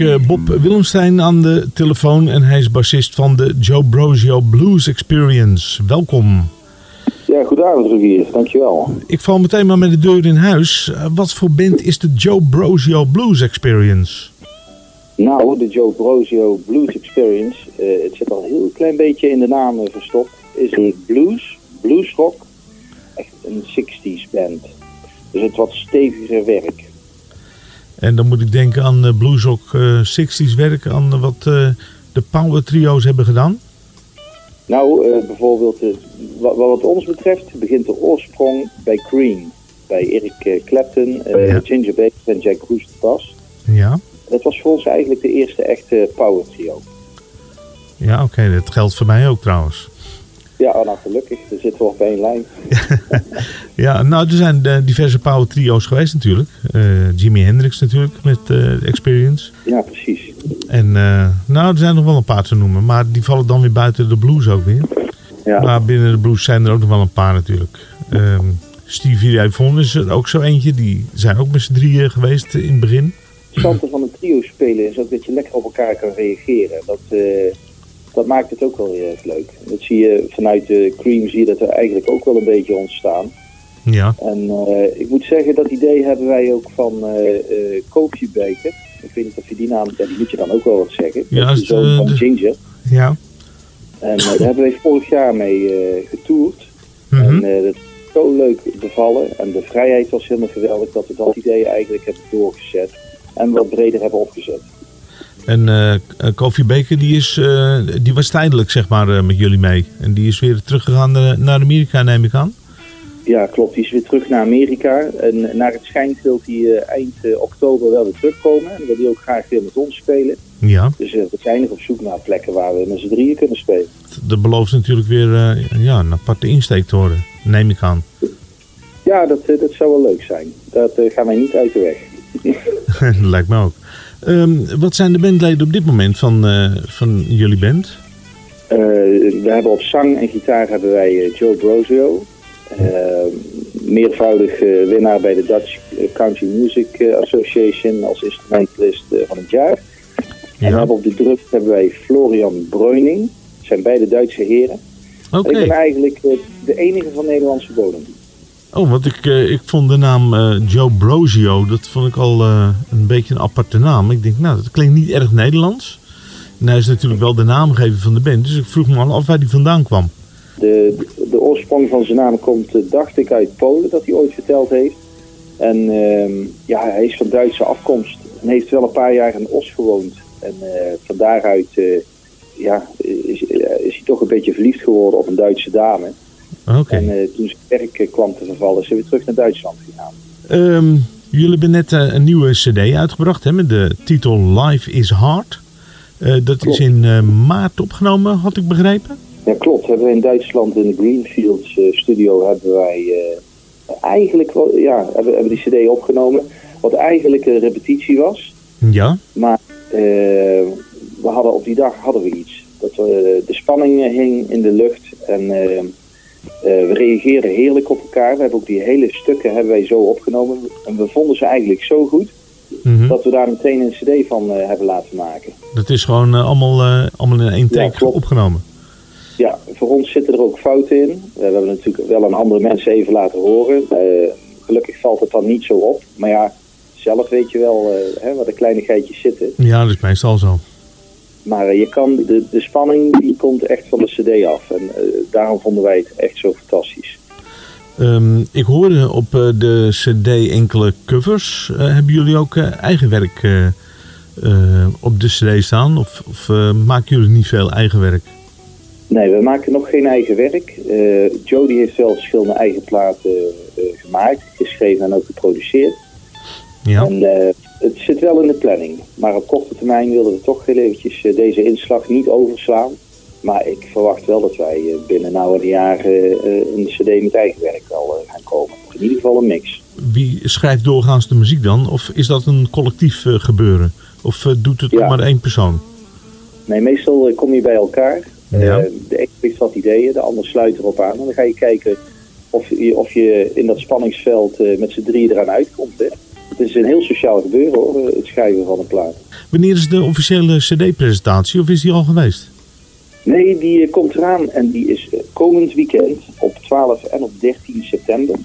Ik eh, Bob Willemstein aan de telefoon en hij is bassist van de Joe Brosio Blues Experience. Welkom. Ja, goedenavond Rogier, dankjewel. Ik val meteen maar met de deur in huis. Eh, Wat voor band is de Joe Brosio Blues Experience? Nou, de Joe Brosio Blues Experience, eh, het zit al een heel klein beetje in de naam verstopt, is een blues, bluesrock, echt een 60s band. Dus het wat steviger werk. En dan moet ik denken aan eh, bluesrock eh 60s werk, aan eh, wat eh, de power trio's hebben gedaan. Nou, eh, bijvoorbeeld, eh, wat, wat ons betreft, begint de oorsprong bij Cream. Bij Eric eh, Clapton, eh, Ginger Baker en Jack Bruce bas. Ja, Dat was voor ons eigenlijk de eerste echte power trio. ja oké, dat geldt voor mij ook trouwens. Ja, oh, nou gelukkig, daar zitten we op één lijn. Ja, nou, er zijn eh, diverse power trio's geweest natuurlijk. Eh, Jimi Hendrix natuurlijk met eh, Experience. Ja, precies. En uh, nou, er zijn nog wel een paar te noemen, maar die vallen dan weer buiten de blues ook weer. Ja. Maar binnen de blues zijn er ook nog wel een paar natuurlijk. Ehm Stevie Ray Vaughan is er ook zo eentje. Die zijn ook met z'n drieën geweest in het begin. Het van een trio spelen is ook dat je lekker op elkaar kan reageren. Dat, dat maakt het ook wel heel erg leuk. Dat zie je vanuit de Cream, zie je dat er eigenlijk ook wel een beetje ontstaan. Ja. En eh, ik moet zeggen, dat idee hebben wij ook van eh eh Koopje Baker. Ik weet niet of je die naam, ja, die moet je dan ook wel wat zeggen. Ja, dat is de zoon van Ginger. Ja. En daar hebben wij vorig jaar mee getoerd. Mhm. En dat is zo leuk bevallen. En de vrijheid was helemaal geweldig dat we dat idee eigenlijk hebben doorgezet. En wat breder hebben opgezet. En eh, Kofi Baker, die, is, eh, die was tijdelijk zeg maar met jullie mee. En die is weer teruggegaan naar, Amerika, neem ik aan. Ja, klopt. Die is weer terug naar Amerika. En naar het schijnt wil hij eind oktober wel weer terugkomen. En wil hij ook graag weer met ons spelen. Ja. Dus we zijn nog op zoek naar plekken waar we met z'n drieën kunnen spelen. Dat belooft natuurlijk weer ja, een aparte insteek te worden, neem ik aan. Ja, dat, dat zou wel leuk zijn. Dat gaan wij niet uit de weg. dat lijkt me ook. Ehm, wat zijn de bandleden op dit moment van, eh, van jullie band? Eh, we hebben op zang en gitaar hebben wij eh, Joe Brosio. Eh, meervoudig winnaar bij de Dutch Country Music Association als instrumentalist van het jaar. En we hebben op de drums hebben wij Florian Breuning. Dat zijn beide Duitse heren. Ik ben eigenlijk de enige van Nederlandse bodem. Oh, want ik, eh, ik vond de naam eh, Joe Brosio, dat vond ik al eh, een beetje een aparte naam. Ik denk, nou, dat klinkt niet erg Nederlands. En hij is natuurlijk wel de naamgever van de band, dus ik vroeg me al af waar die vandaan kwam. De, de oorsprong van zijn naam komt, dacht ik, uit Polen, dat hij ooit verteld heeft. En ehm, ja, hij is van Duitse afkomst en heeft wel een paar jaar in Os gewoond. En van daaruit ja, is, is hij toch een beetje verliefd geworden op een Duitse dame. En eh, toen zijn werk eh, kwam te vervallen, hij weer terug naar Duitsland gegaan. Ehm, jullie hebben net eh, een nieuwe cd uitgebracht hè, met de titel Life is Hard. Dat is in maart opgenomen, had ik begrepen. Ja, klopt. Hebben we in Duitsland in de Greenfields studio hebben wij eigenlijk wel, ja, hebben, hebben die cd opgenomen. Wat eigenlijk een repetitie was. Ja. Maar we hadden op die dag hadden we iets. Dat we, de spanning hing in de lucht en we reageerden heerlijk op elkaar. We hebben ook die hele stukken hebben wij zo opgenomen. En we vonden ze eigenlijk zo goed Mhm. dat we daar meteen een cd van eh, hebben laten maken. Dat is gewoon eh, allemaal, eh, allemaal in één take opgenomen. Ja, voor ons zitten er ook fouten in. We hebben natuurlijk wel aan andere mensen even laten horen. Eh, gelukkig valt het dan niet zo op. Maar ja, zelf weet je wel eh, hè, waar de kleinigheidjes zitten. Ja, dat is meestal zo. Maar eh, je kan, de, de spanning die komt echt van de cd af. En eh, daarom vonden wij het echt zo fantastisch. Ehm, ik hoorde op eh, de cd enkele covers. Hebben jullie ook eigen werk op de cd staan? Of, of maken jullie niet veel eigen werk? Nee, we maken nog geen eigen werk. Eh Jody heeft wel verschillende eigen platen gemaakt, geschreven en ook geproduceerd. Ja. En het zit wel in de planning. Maar op korte termijn willen we toch heel eventjes eh, deze inslag niet overslaan. Maar ik verwacht wel dat wij eh, binnen nou een jaar eh, een cd met eigen werk wel gaan komen. In ieder geval een mix. Wie schrijft doorgaans de muziek dan? Of is dat een collectief gebeuren? Of doet het maar één persoon? Nee, meestal kom je bij elkaar. Ja. De een heeft wat ideeën, de ander sluit erop aan. En dan ga je kijken of je, of je in dat spanningsveld met z'n drieën eraan uitkomt. Hè. Het is een heel sociaal gebeuren hoor, het schrijven van een plaat. Wanneer is de officiële cd-presentatie of is die al geweest? Nee, die eh, komt eraan en die is eh, komend weekend op 12 en op 13 september.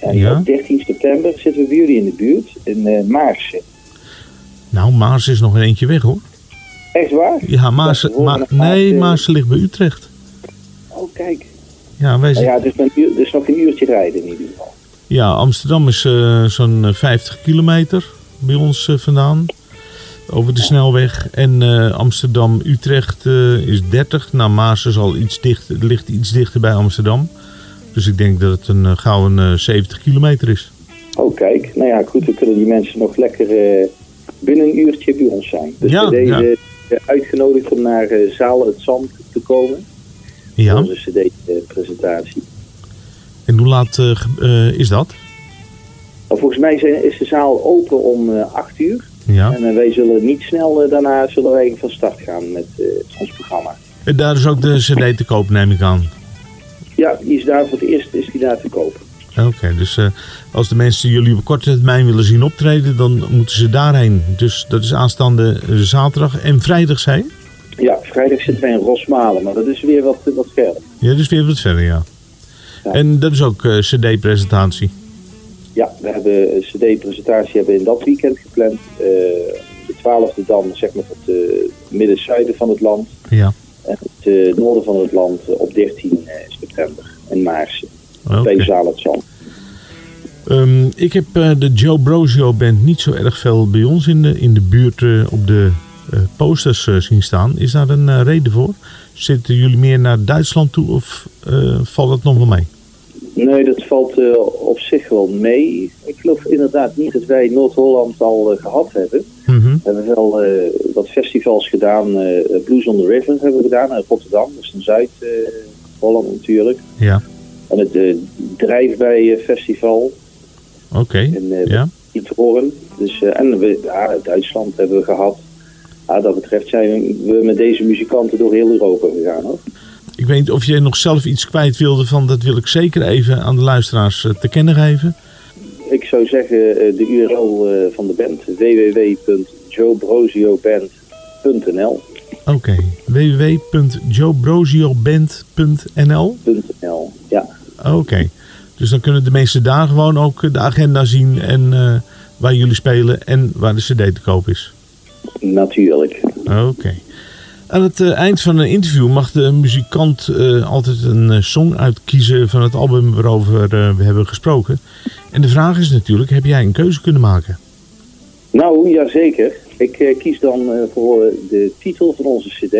En Ja. op 13 september zitten we bij jullie in de buurt, in eh Maarsen. Nou, Maas is nog een eentje weg hoor. Echt waar? Ja, Maas, Dat we Ma- horen nog nee, Maas ligt bij Utrecht. Oh, kijk. Ja, wij Nou zitten, ja, dus, een uur, dus nog een uurtje rijden in ieder geval. Ja Amsterdam is eh, zo'n eh, 50 kilometer bij ons eh, vandaan. Over de snelweg. En eh, Amsterdam-Utrecht eh, is 30. Nou, Maas is al iets dicht, ligt iets dichter bij Amsterdam. Dus ik denk dat het een gauw een eh, 70 kilometer is. Oh, kijk. Nou ja, goed, dan kunnen die mensen nog lekker eh, binnen een uurtje bij ons zijn. Dus Ja, we deze eh, uitgenodigd om naar eh, Zaal het Zand te komen. Ja. Voor onze cd-presentatie. En hoe laat eh, eh, is dat? Maar volgens mij is de zaal open om eh 8 uur. Ja. En eh, wij zullen niet snel eh, daarna zullen wij van start gaan met eh, ons programma. En daar is ook de cd te koop, neem ik aan. Ja, die is daar voor het eerst is die daar te kopen. Oké, dus eh, als de mensen jullie op korte termijn willen zien optreden, dan moeten ze daarheen. Dus dat is aanstaande eh, zaterdag en vrijdag zijn. Ja, vrijdag zitten wij in Rosmalen, maar dat is weer wat, wat verder. Ja, dat is weer wat verder, ja. En dat is ook eh, cd-presentatie. Ja, we hebben een cd-presentatie hebben in dat weekend gepland. Eh, de 12e dan, zeg maar, het uh, midden-zuiden van het land. Ja. En het eh, noorden van het land eh, op 13 eh, september Maarsen. Oké. Twee zalen het zand. Ehm, ik heb eh, de Joe Brosio Band niet zo erg veel bij ons in de, in de buurt eh, op de eh, posters eh, zien staan. Is daar een eh, reden voor? Zitten jullie meer naar Duitsland toe of eh, valt het nog wel mee? Nee, dat valt eh, op zich wel mee. Ik geloof inderdaad niet dat wij Noord-Holland al eh, gehad hebben. Mhm. We hebben wel wat festivals gedaan. Blues on the River hebben we gedaan in Rotterdam. Dat is in Zuid-Holland natuurlijk. Ja, En het Drijfbij Festival oké. in uh, Ja. Dus, en we, ja, Duitsland hebben we gehad. Ja, dat betreft zijn we met deze muzikanten door heel Europa gegaan. Hoor. Ik weet niet of jij nog zelf iets kwijt wilde van dat wil ik zeker even aan de luisteraars eh, te kennen geven. Ik zou zeggen eh, de URL eh, van de band www.joebrosioband.nl Oké, .nl, ja. Oké, dus dan kunnen de mensen daar gewoon ook de agenda zien en eh, waar jullie spelen en waar de cd te koop is. Natuurlijk. Oké. Aan het eh, eind van een interview mag de muzikant eh, altijd een eh, song uitkiezen van het album waarover eh, we hebben gesproken. En de vraag is natuurlijk, heb jij een keuze kunnen maken? Nou, jazeker. Ik eh, kies dan eh, voor de titel van onze cd.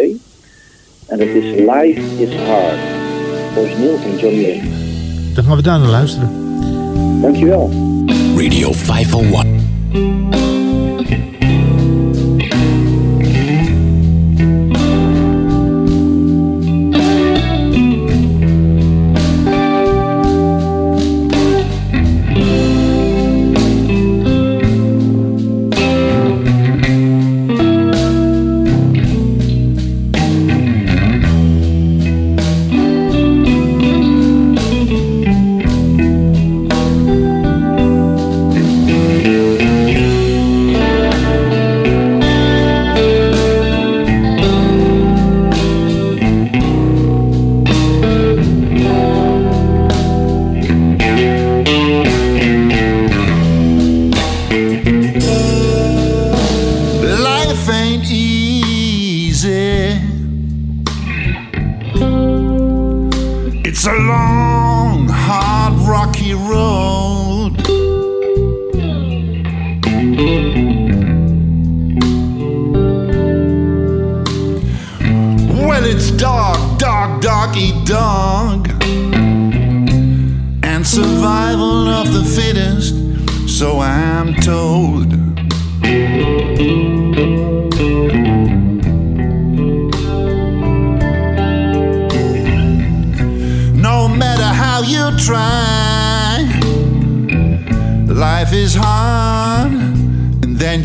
En dat is Life is Hard. Origineel van Johnny Lynn. Dan gaan we daar naar luisteren. Dankjewel. Radio 501.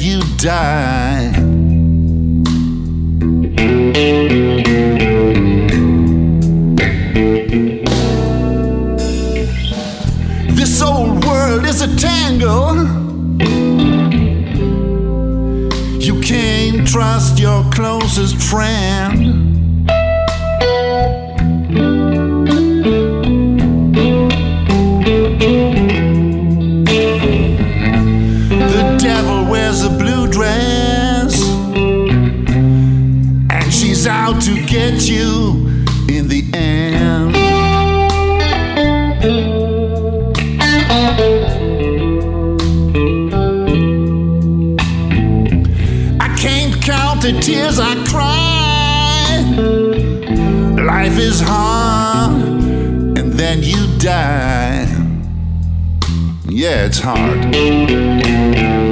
You die. This old world is a tangle. You can't trust your closest friend. Die. Yeah, it's hard.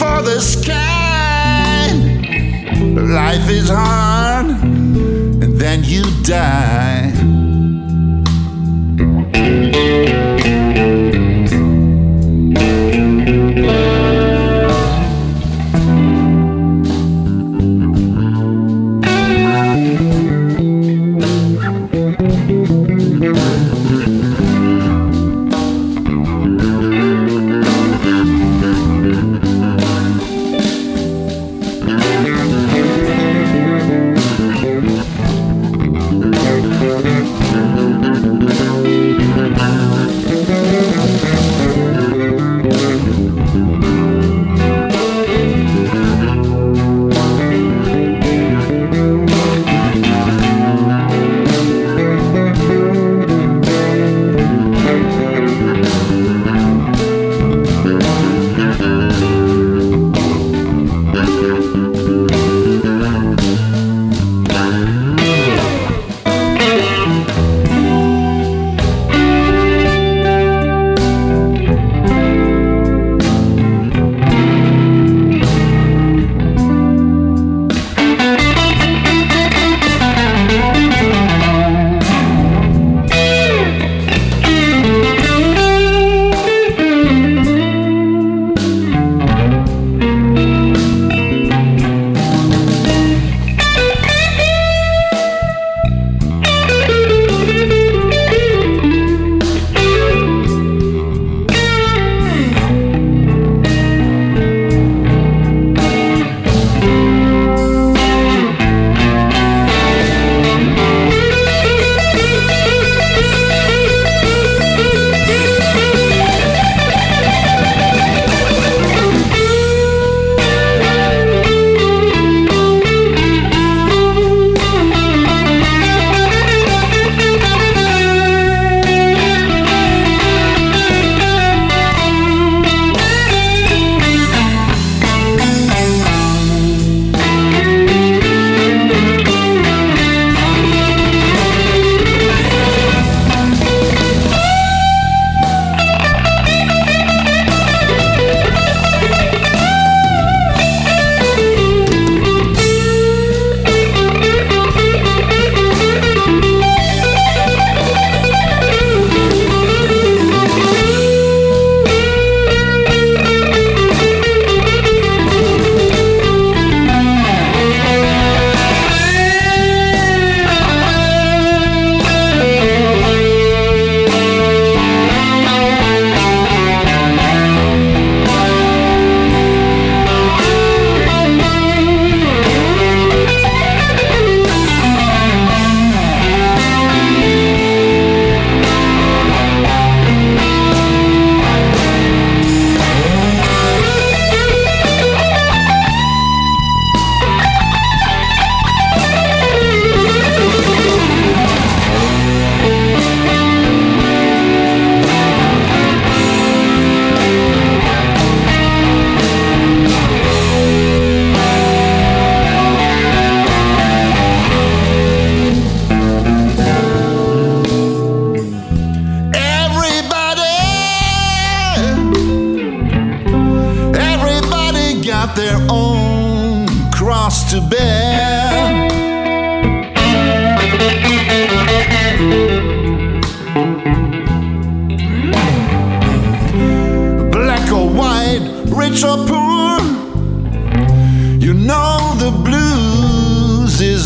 For the sky. Life is hard, and then you die.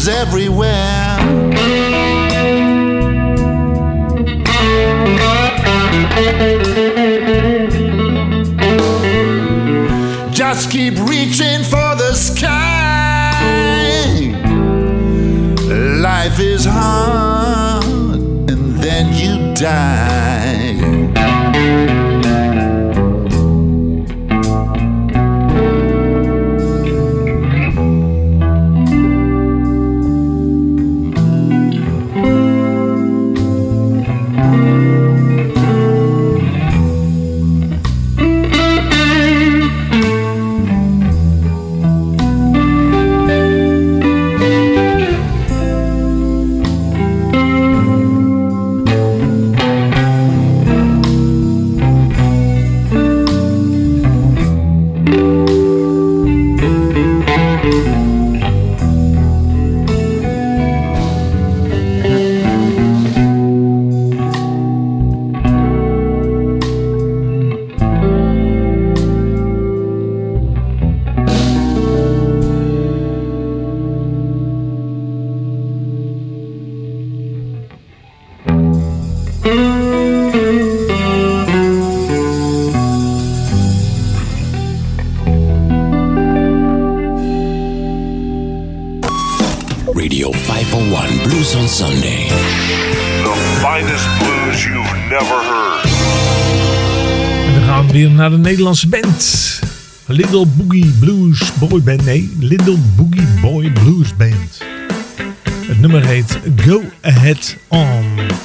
Is everywhere. Just keep reaching for the sky. Life is hard, and then you die. Little Boogie Blues Boy Band. Nee, Little Boogie Boy Blues Band. Het nummer heet Go Ahead On.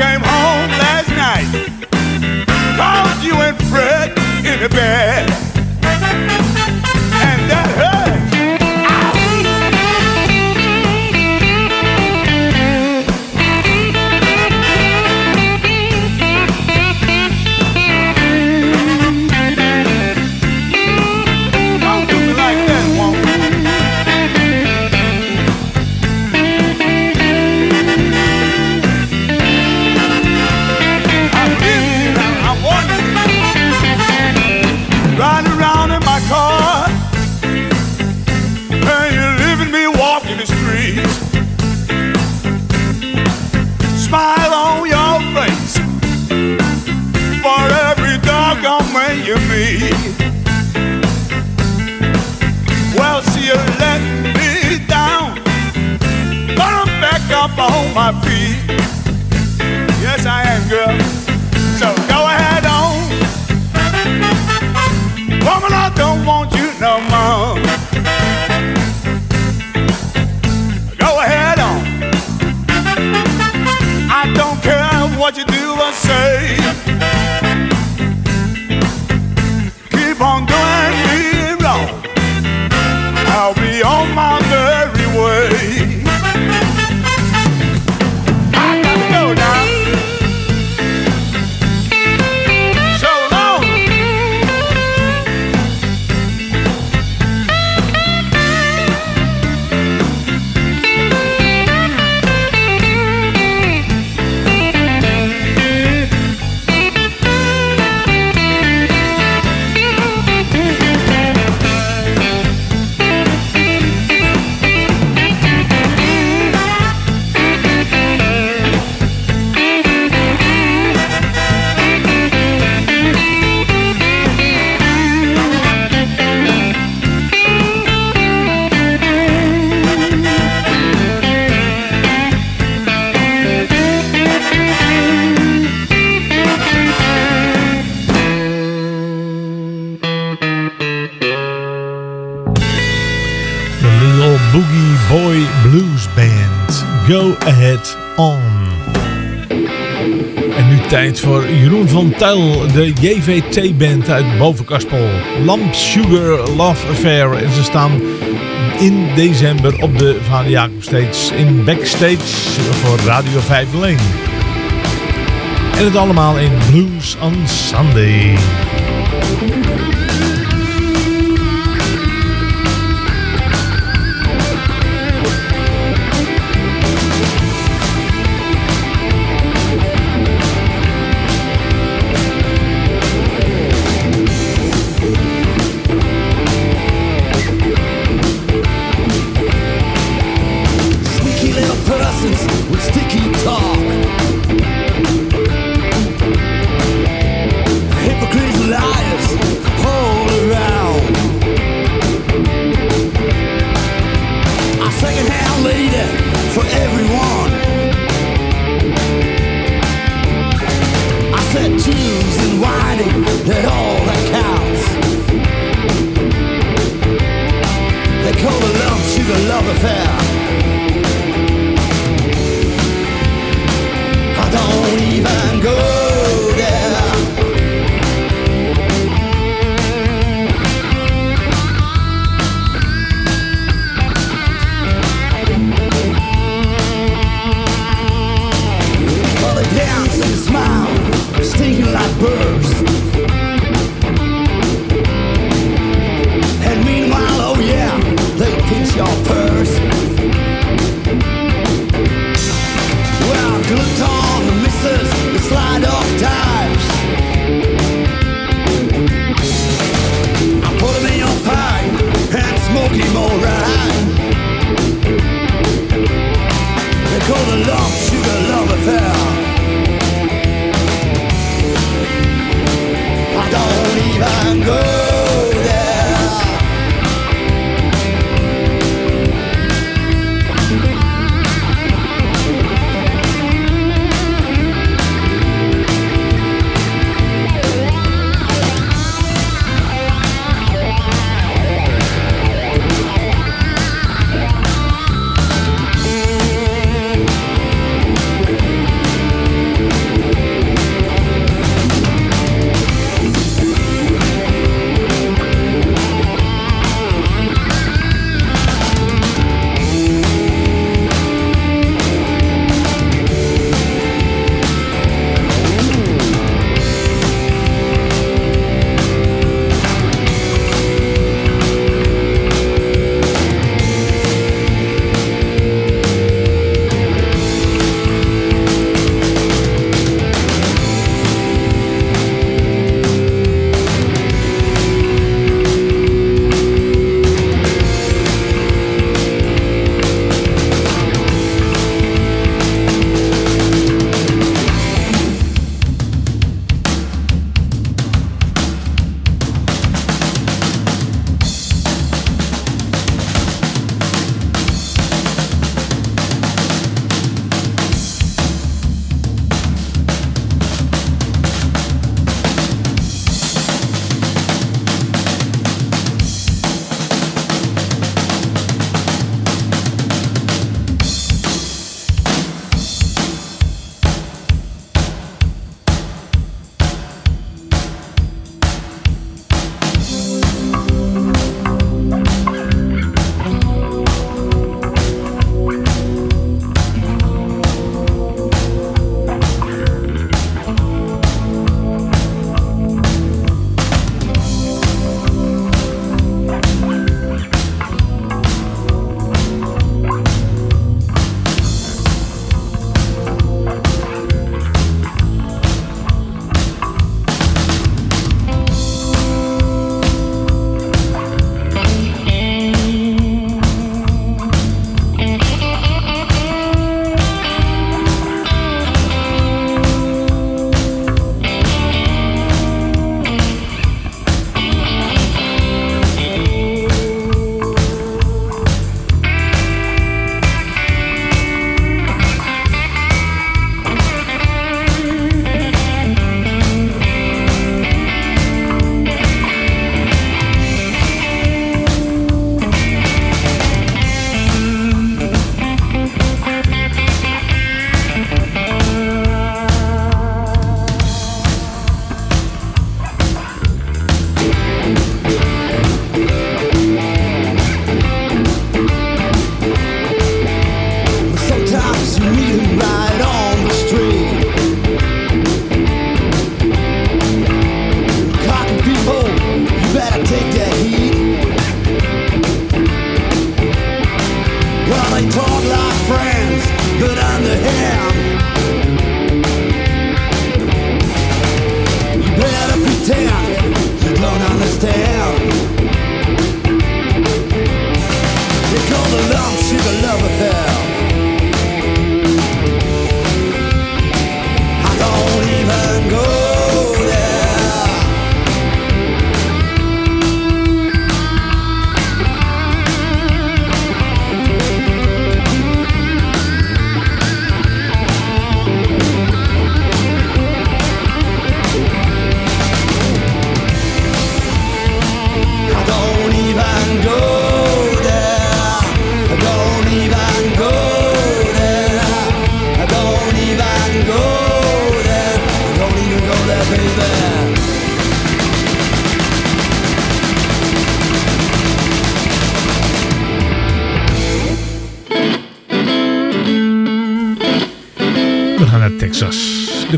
game. de JVT-band uit Bovenkaspel. Lamp Sugar Love Affair. En ze staan in december op de Van Jacobstage in Backstage voor Radio 501. En het allemaal in Blues on Sunday. the love affair. I don't even go there. Well they dance and smile Stinking like birds. Right.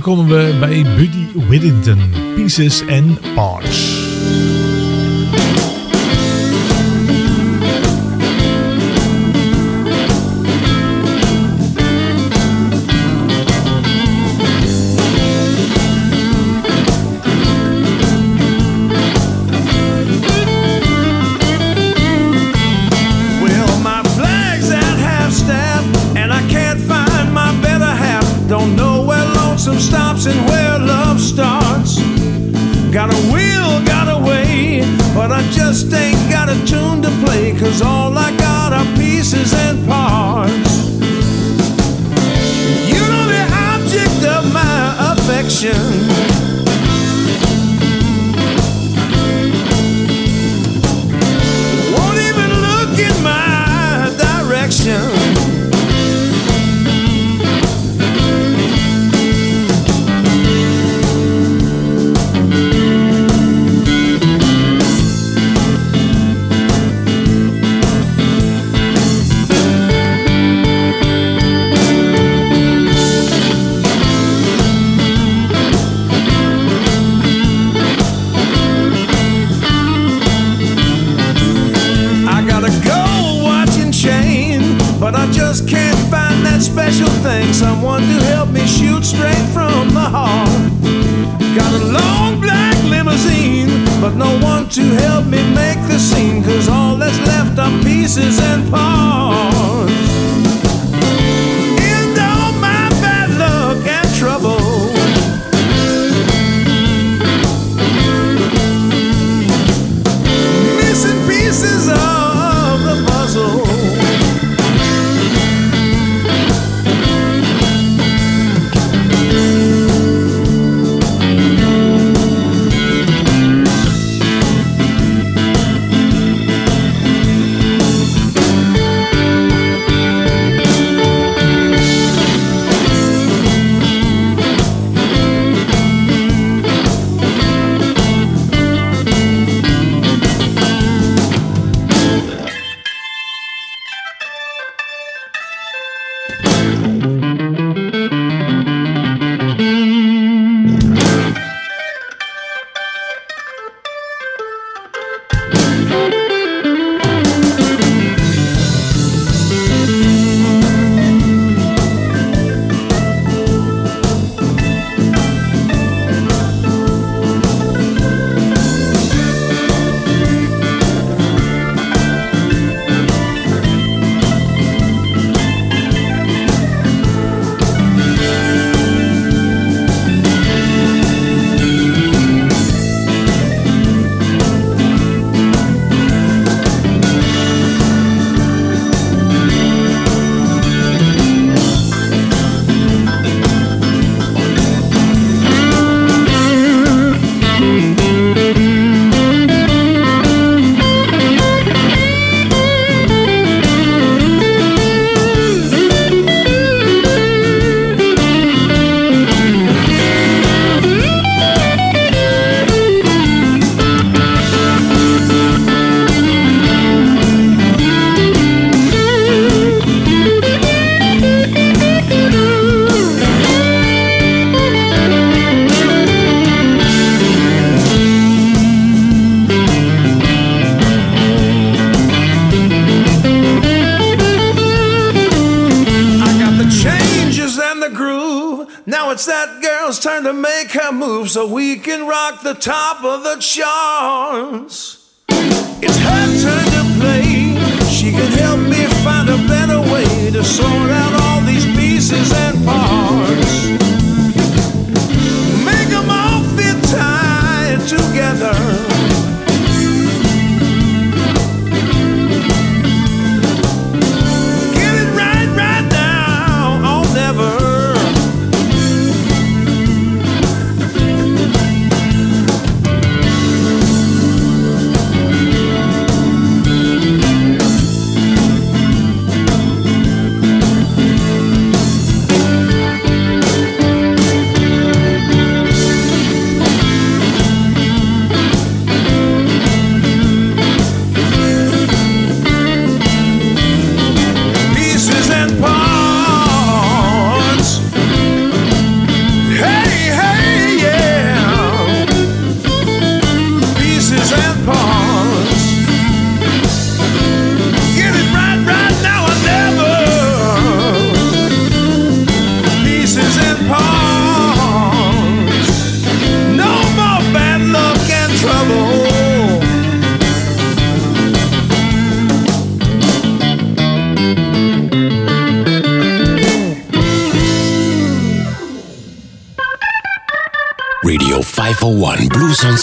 Komen we bij Buddy Whittington, Pieces and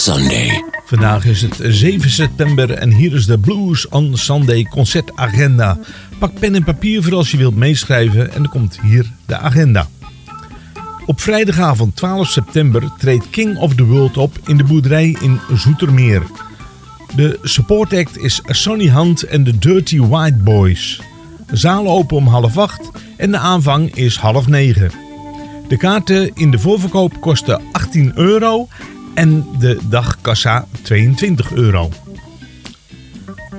Sunday. Vandaag is het 7 september en hier is de Blues on Sunday concertagenda. Pak pen en papier voor als je wilt meeschrijven en dan komt hier de agenda. Op vrijdagavond 12 september treedt King of the World op in de boerderij in Zoetermeer. De support act is Sonny Hunt en de Dirty White Boys. De zaal open om half acht en de aanvang is half negen. De kaarten in de voorverkoop kosten 18 euro en de dagkassa 22 euro.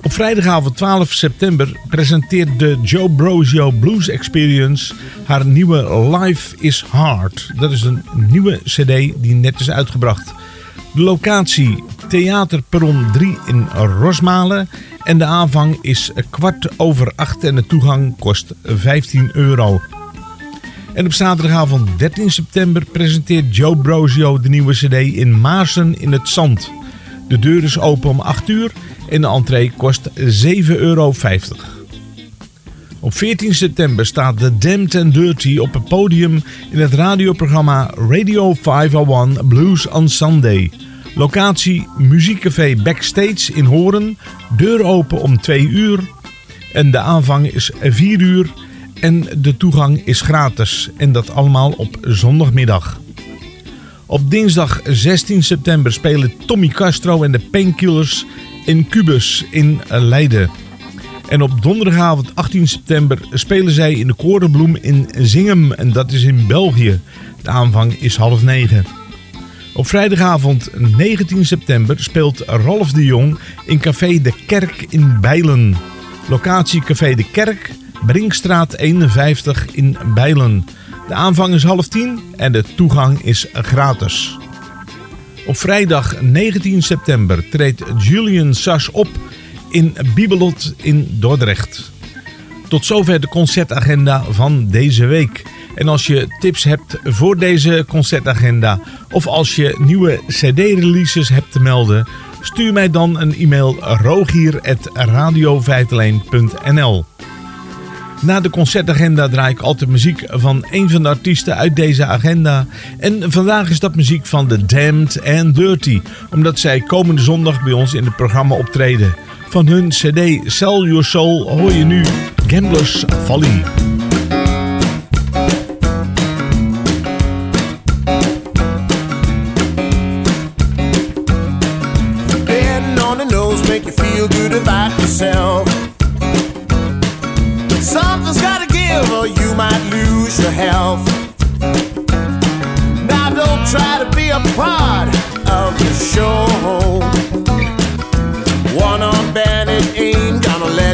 Op vrijdagavond 12 september presenteert de Joe Brosio Blues Experience haar nieuwe Life is Hard. Dat is een nieuwe cd die net is uitgebracht. De locatie Theater Perron 3 in Rosmalen en de aanvang is kwart over acht en de toegang kost 15 euro. En op zaterdagavond 13 september presenteert Joe Brosio de nieuwe cd in Maarsen in het Zand. De deur is open om 8 uur en de entree kost 7,50 euro. Op 14 september staat The Damned and Dirty op het podium in het radioprogramma Radio 501 Blues on Sunday. Locatie Muziekcafé Backstage in Horen. Deur open om 2 uur. En de aanvang is 4 uur. En de toegang is gratis. En dat allemaal op zondagmiddag. Op dinsdag 16 september spelen Tommy Castro en de Painkillers in Cubus in Leiden. En op donderdagavond 18 september spelen zij in de Korenbloem in Zingem. En dat is in België. De aanvang is half negen. Op vrijdagavond 19 september speelt Rolf de Jong in Café de Kerk in Bijlen. Locatie Café de Kerk, Brinkstraat 51 in Bijlen. De aanvang is half tien en de toegang is gratis. Op vrijdag 19 september treedt Julian Sas op in Bibelot in Dordrecht. Tot zover de concertagenda van deze week. En als je tips hebt voor deze concertagenda of als je nieuwe CD-releases hebt te melden, stuur mij dan een e-mail rogier.radio Na de concertagenda draai ik altijd muziek van een van de artiesten uit deze agenda. En vandaag is dat muziek van The Damned and Dirty, omdat zij komende zondag bij ons in het programma optreden. Van hun CD Sell Your Soul hoor je nu Gambler's Folly. Feel good about yourself.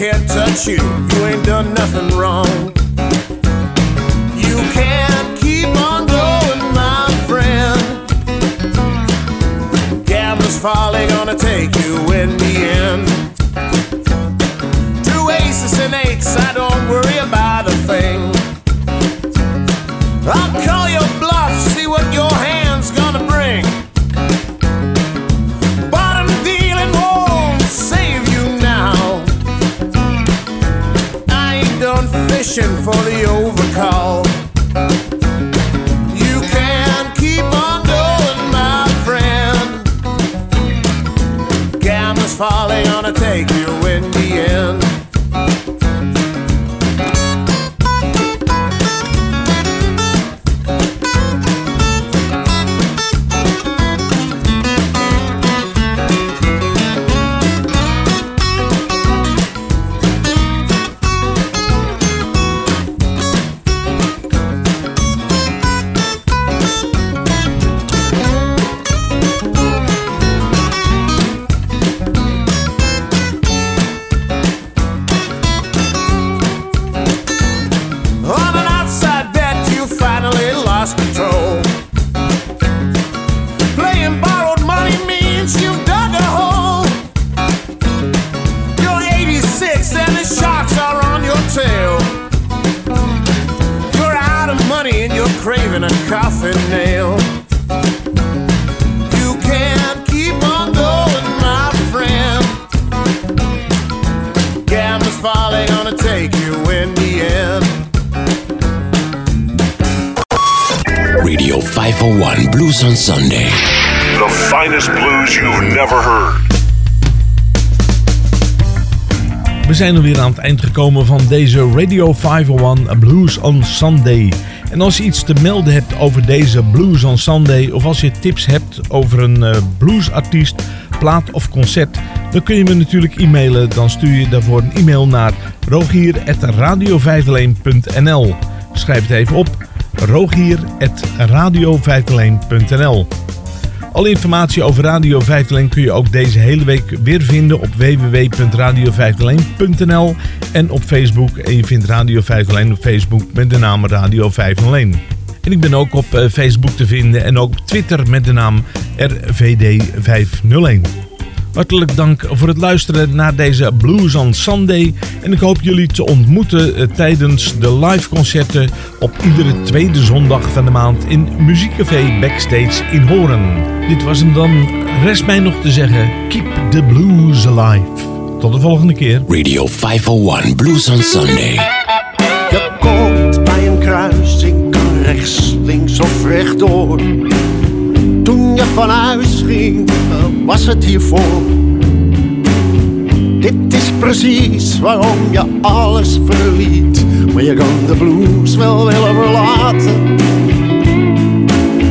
can't touch you, you ain't done nothing wrong. You can't keep on going, my friend. Gambler's folly gonna take you in the aan het eind gekomen van deze Radio 501 Blues on Sunday. En als je iets te melden hebt over deze Blues on Sunday... of als je tips hebt over een eh, bluesartiest, plaat of concert... dan kun je me natuurlijk e-mailen. Dan stuur je daarvoor een e-mail naar rogier.radio501.nl Schrijf het even op. rogier.radio501.nl alle informatie over Radio 501 kun je ook deze hele week weer vinden op www.radio501.nl en op Facebook. En je vindt Radio 501 op Facebook met de naam Radio 501. En ik ben ook op eh, Facebook te vinden en ook op Twitter met de naam RVD501. Hartelijk dank voor het luisteren naar deze Blues on Sunday. En ik hoop jullie te ontmoeten eh, tijdens de live concerten op iedere tweede zondag van de maand in Muziekcafé Backstage in Horen. Dit was hem dan. Rest mij nog te zeggen, keep the blues alive. Tot de volgende keer. Radio 501 Blues on Sunday. Je komt bij een kruising, kan rechts, links of rechtdoor. Toen je van huis ging, was het hiervoor. Dit is precies waarom je alles verliet. Maar je kan de blues wel willen verlaten.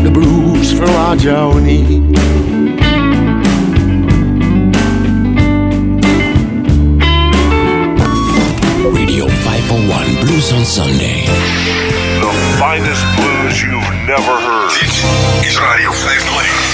De blues verlaat jou niet. Radio 501 Blues on Sunday. The finest blues you've never heard. Dit is Radio 501.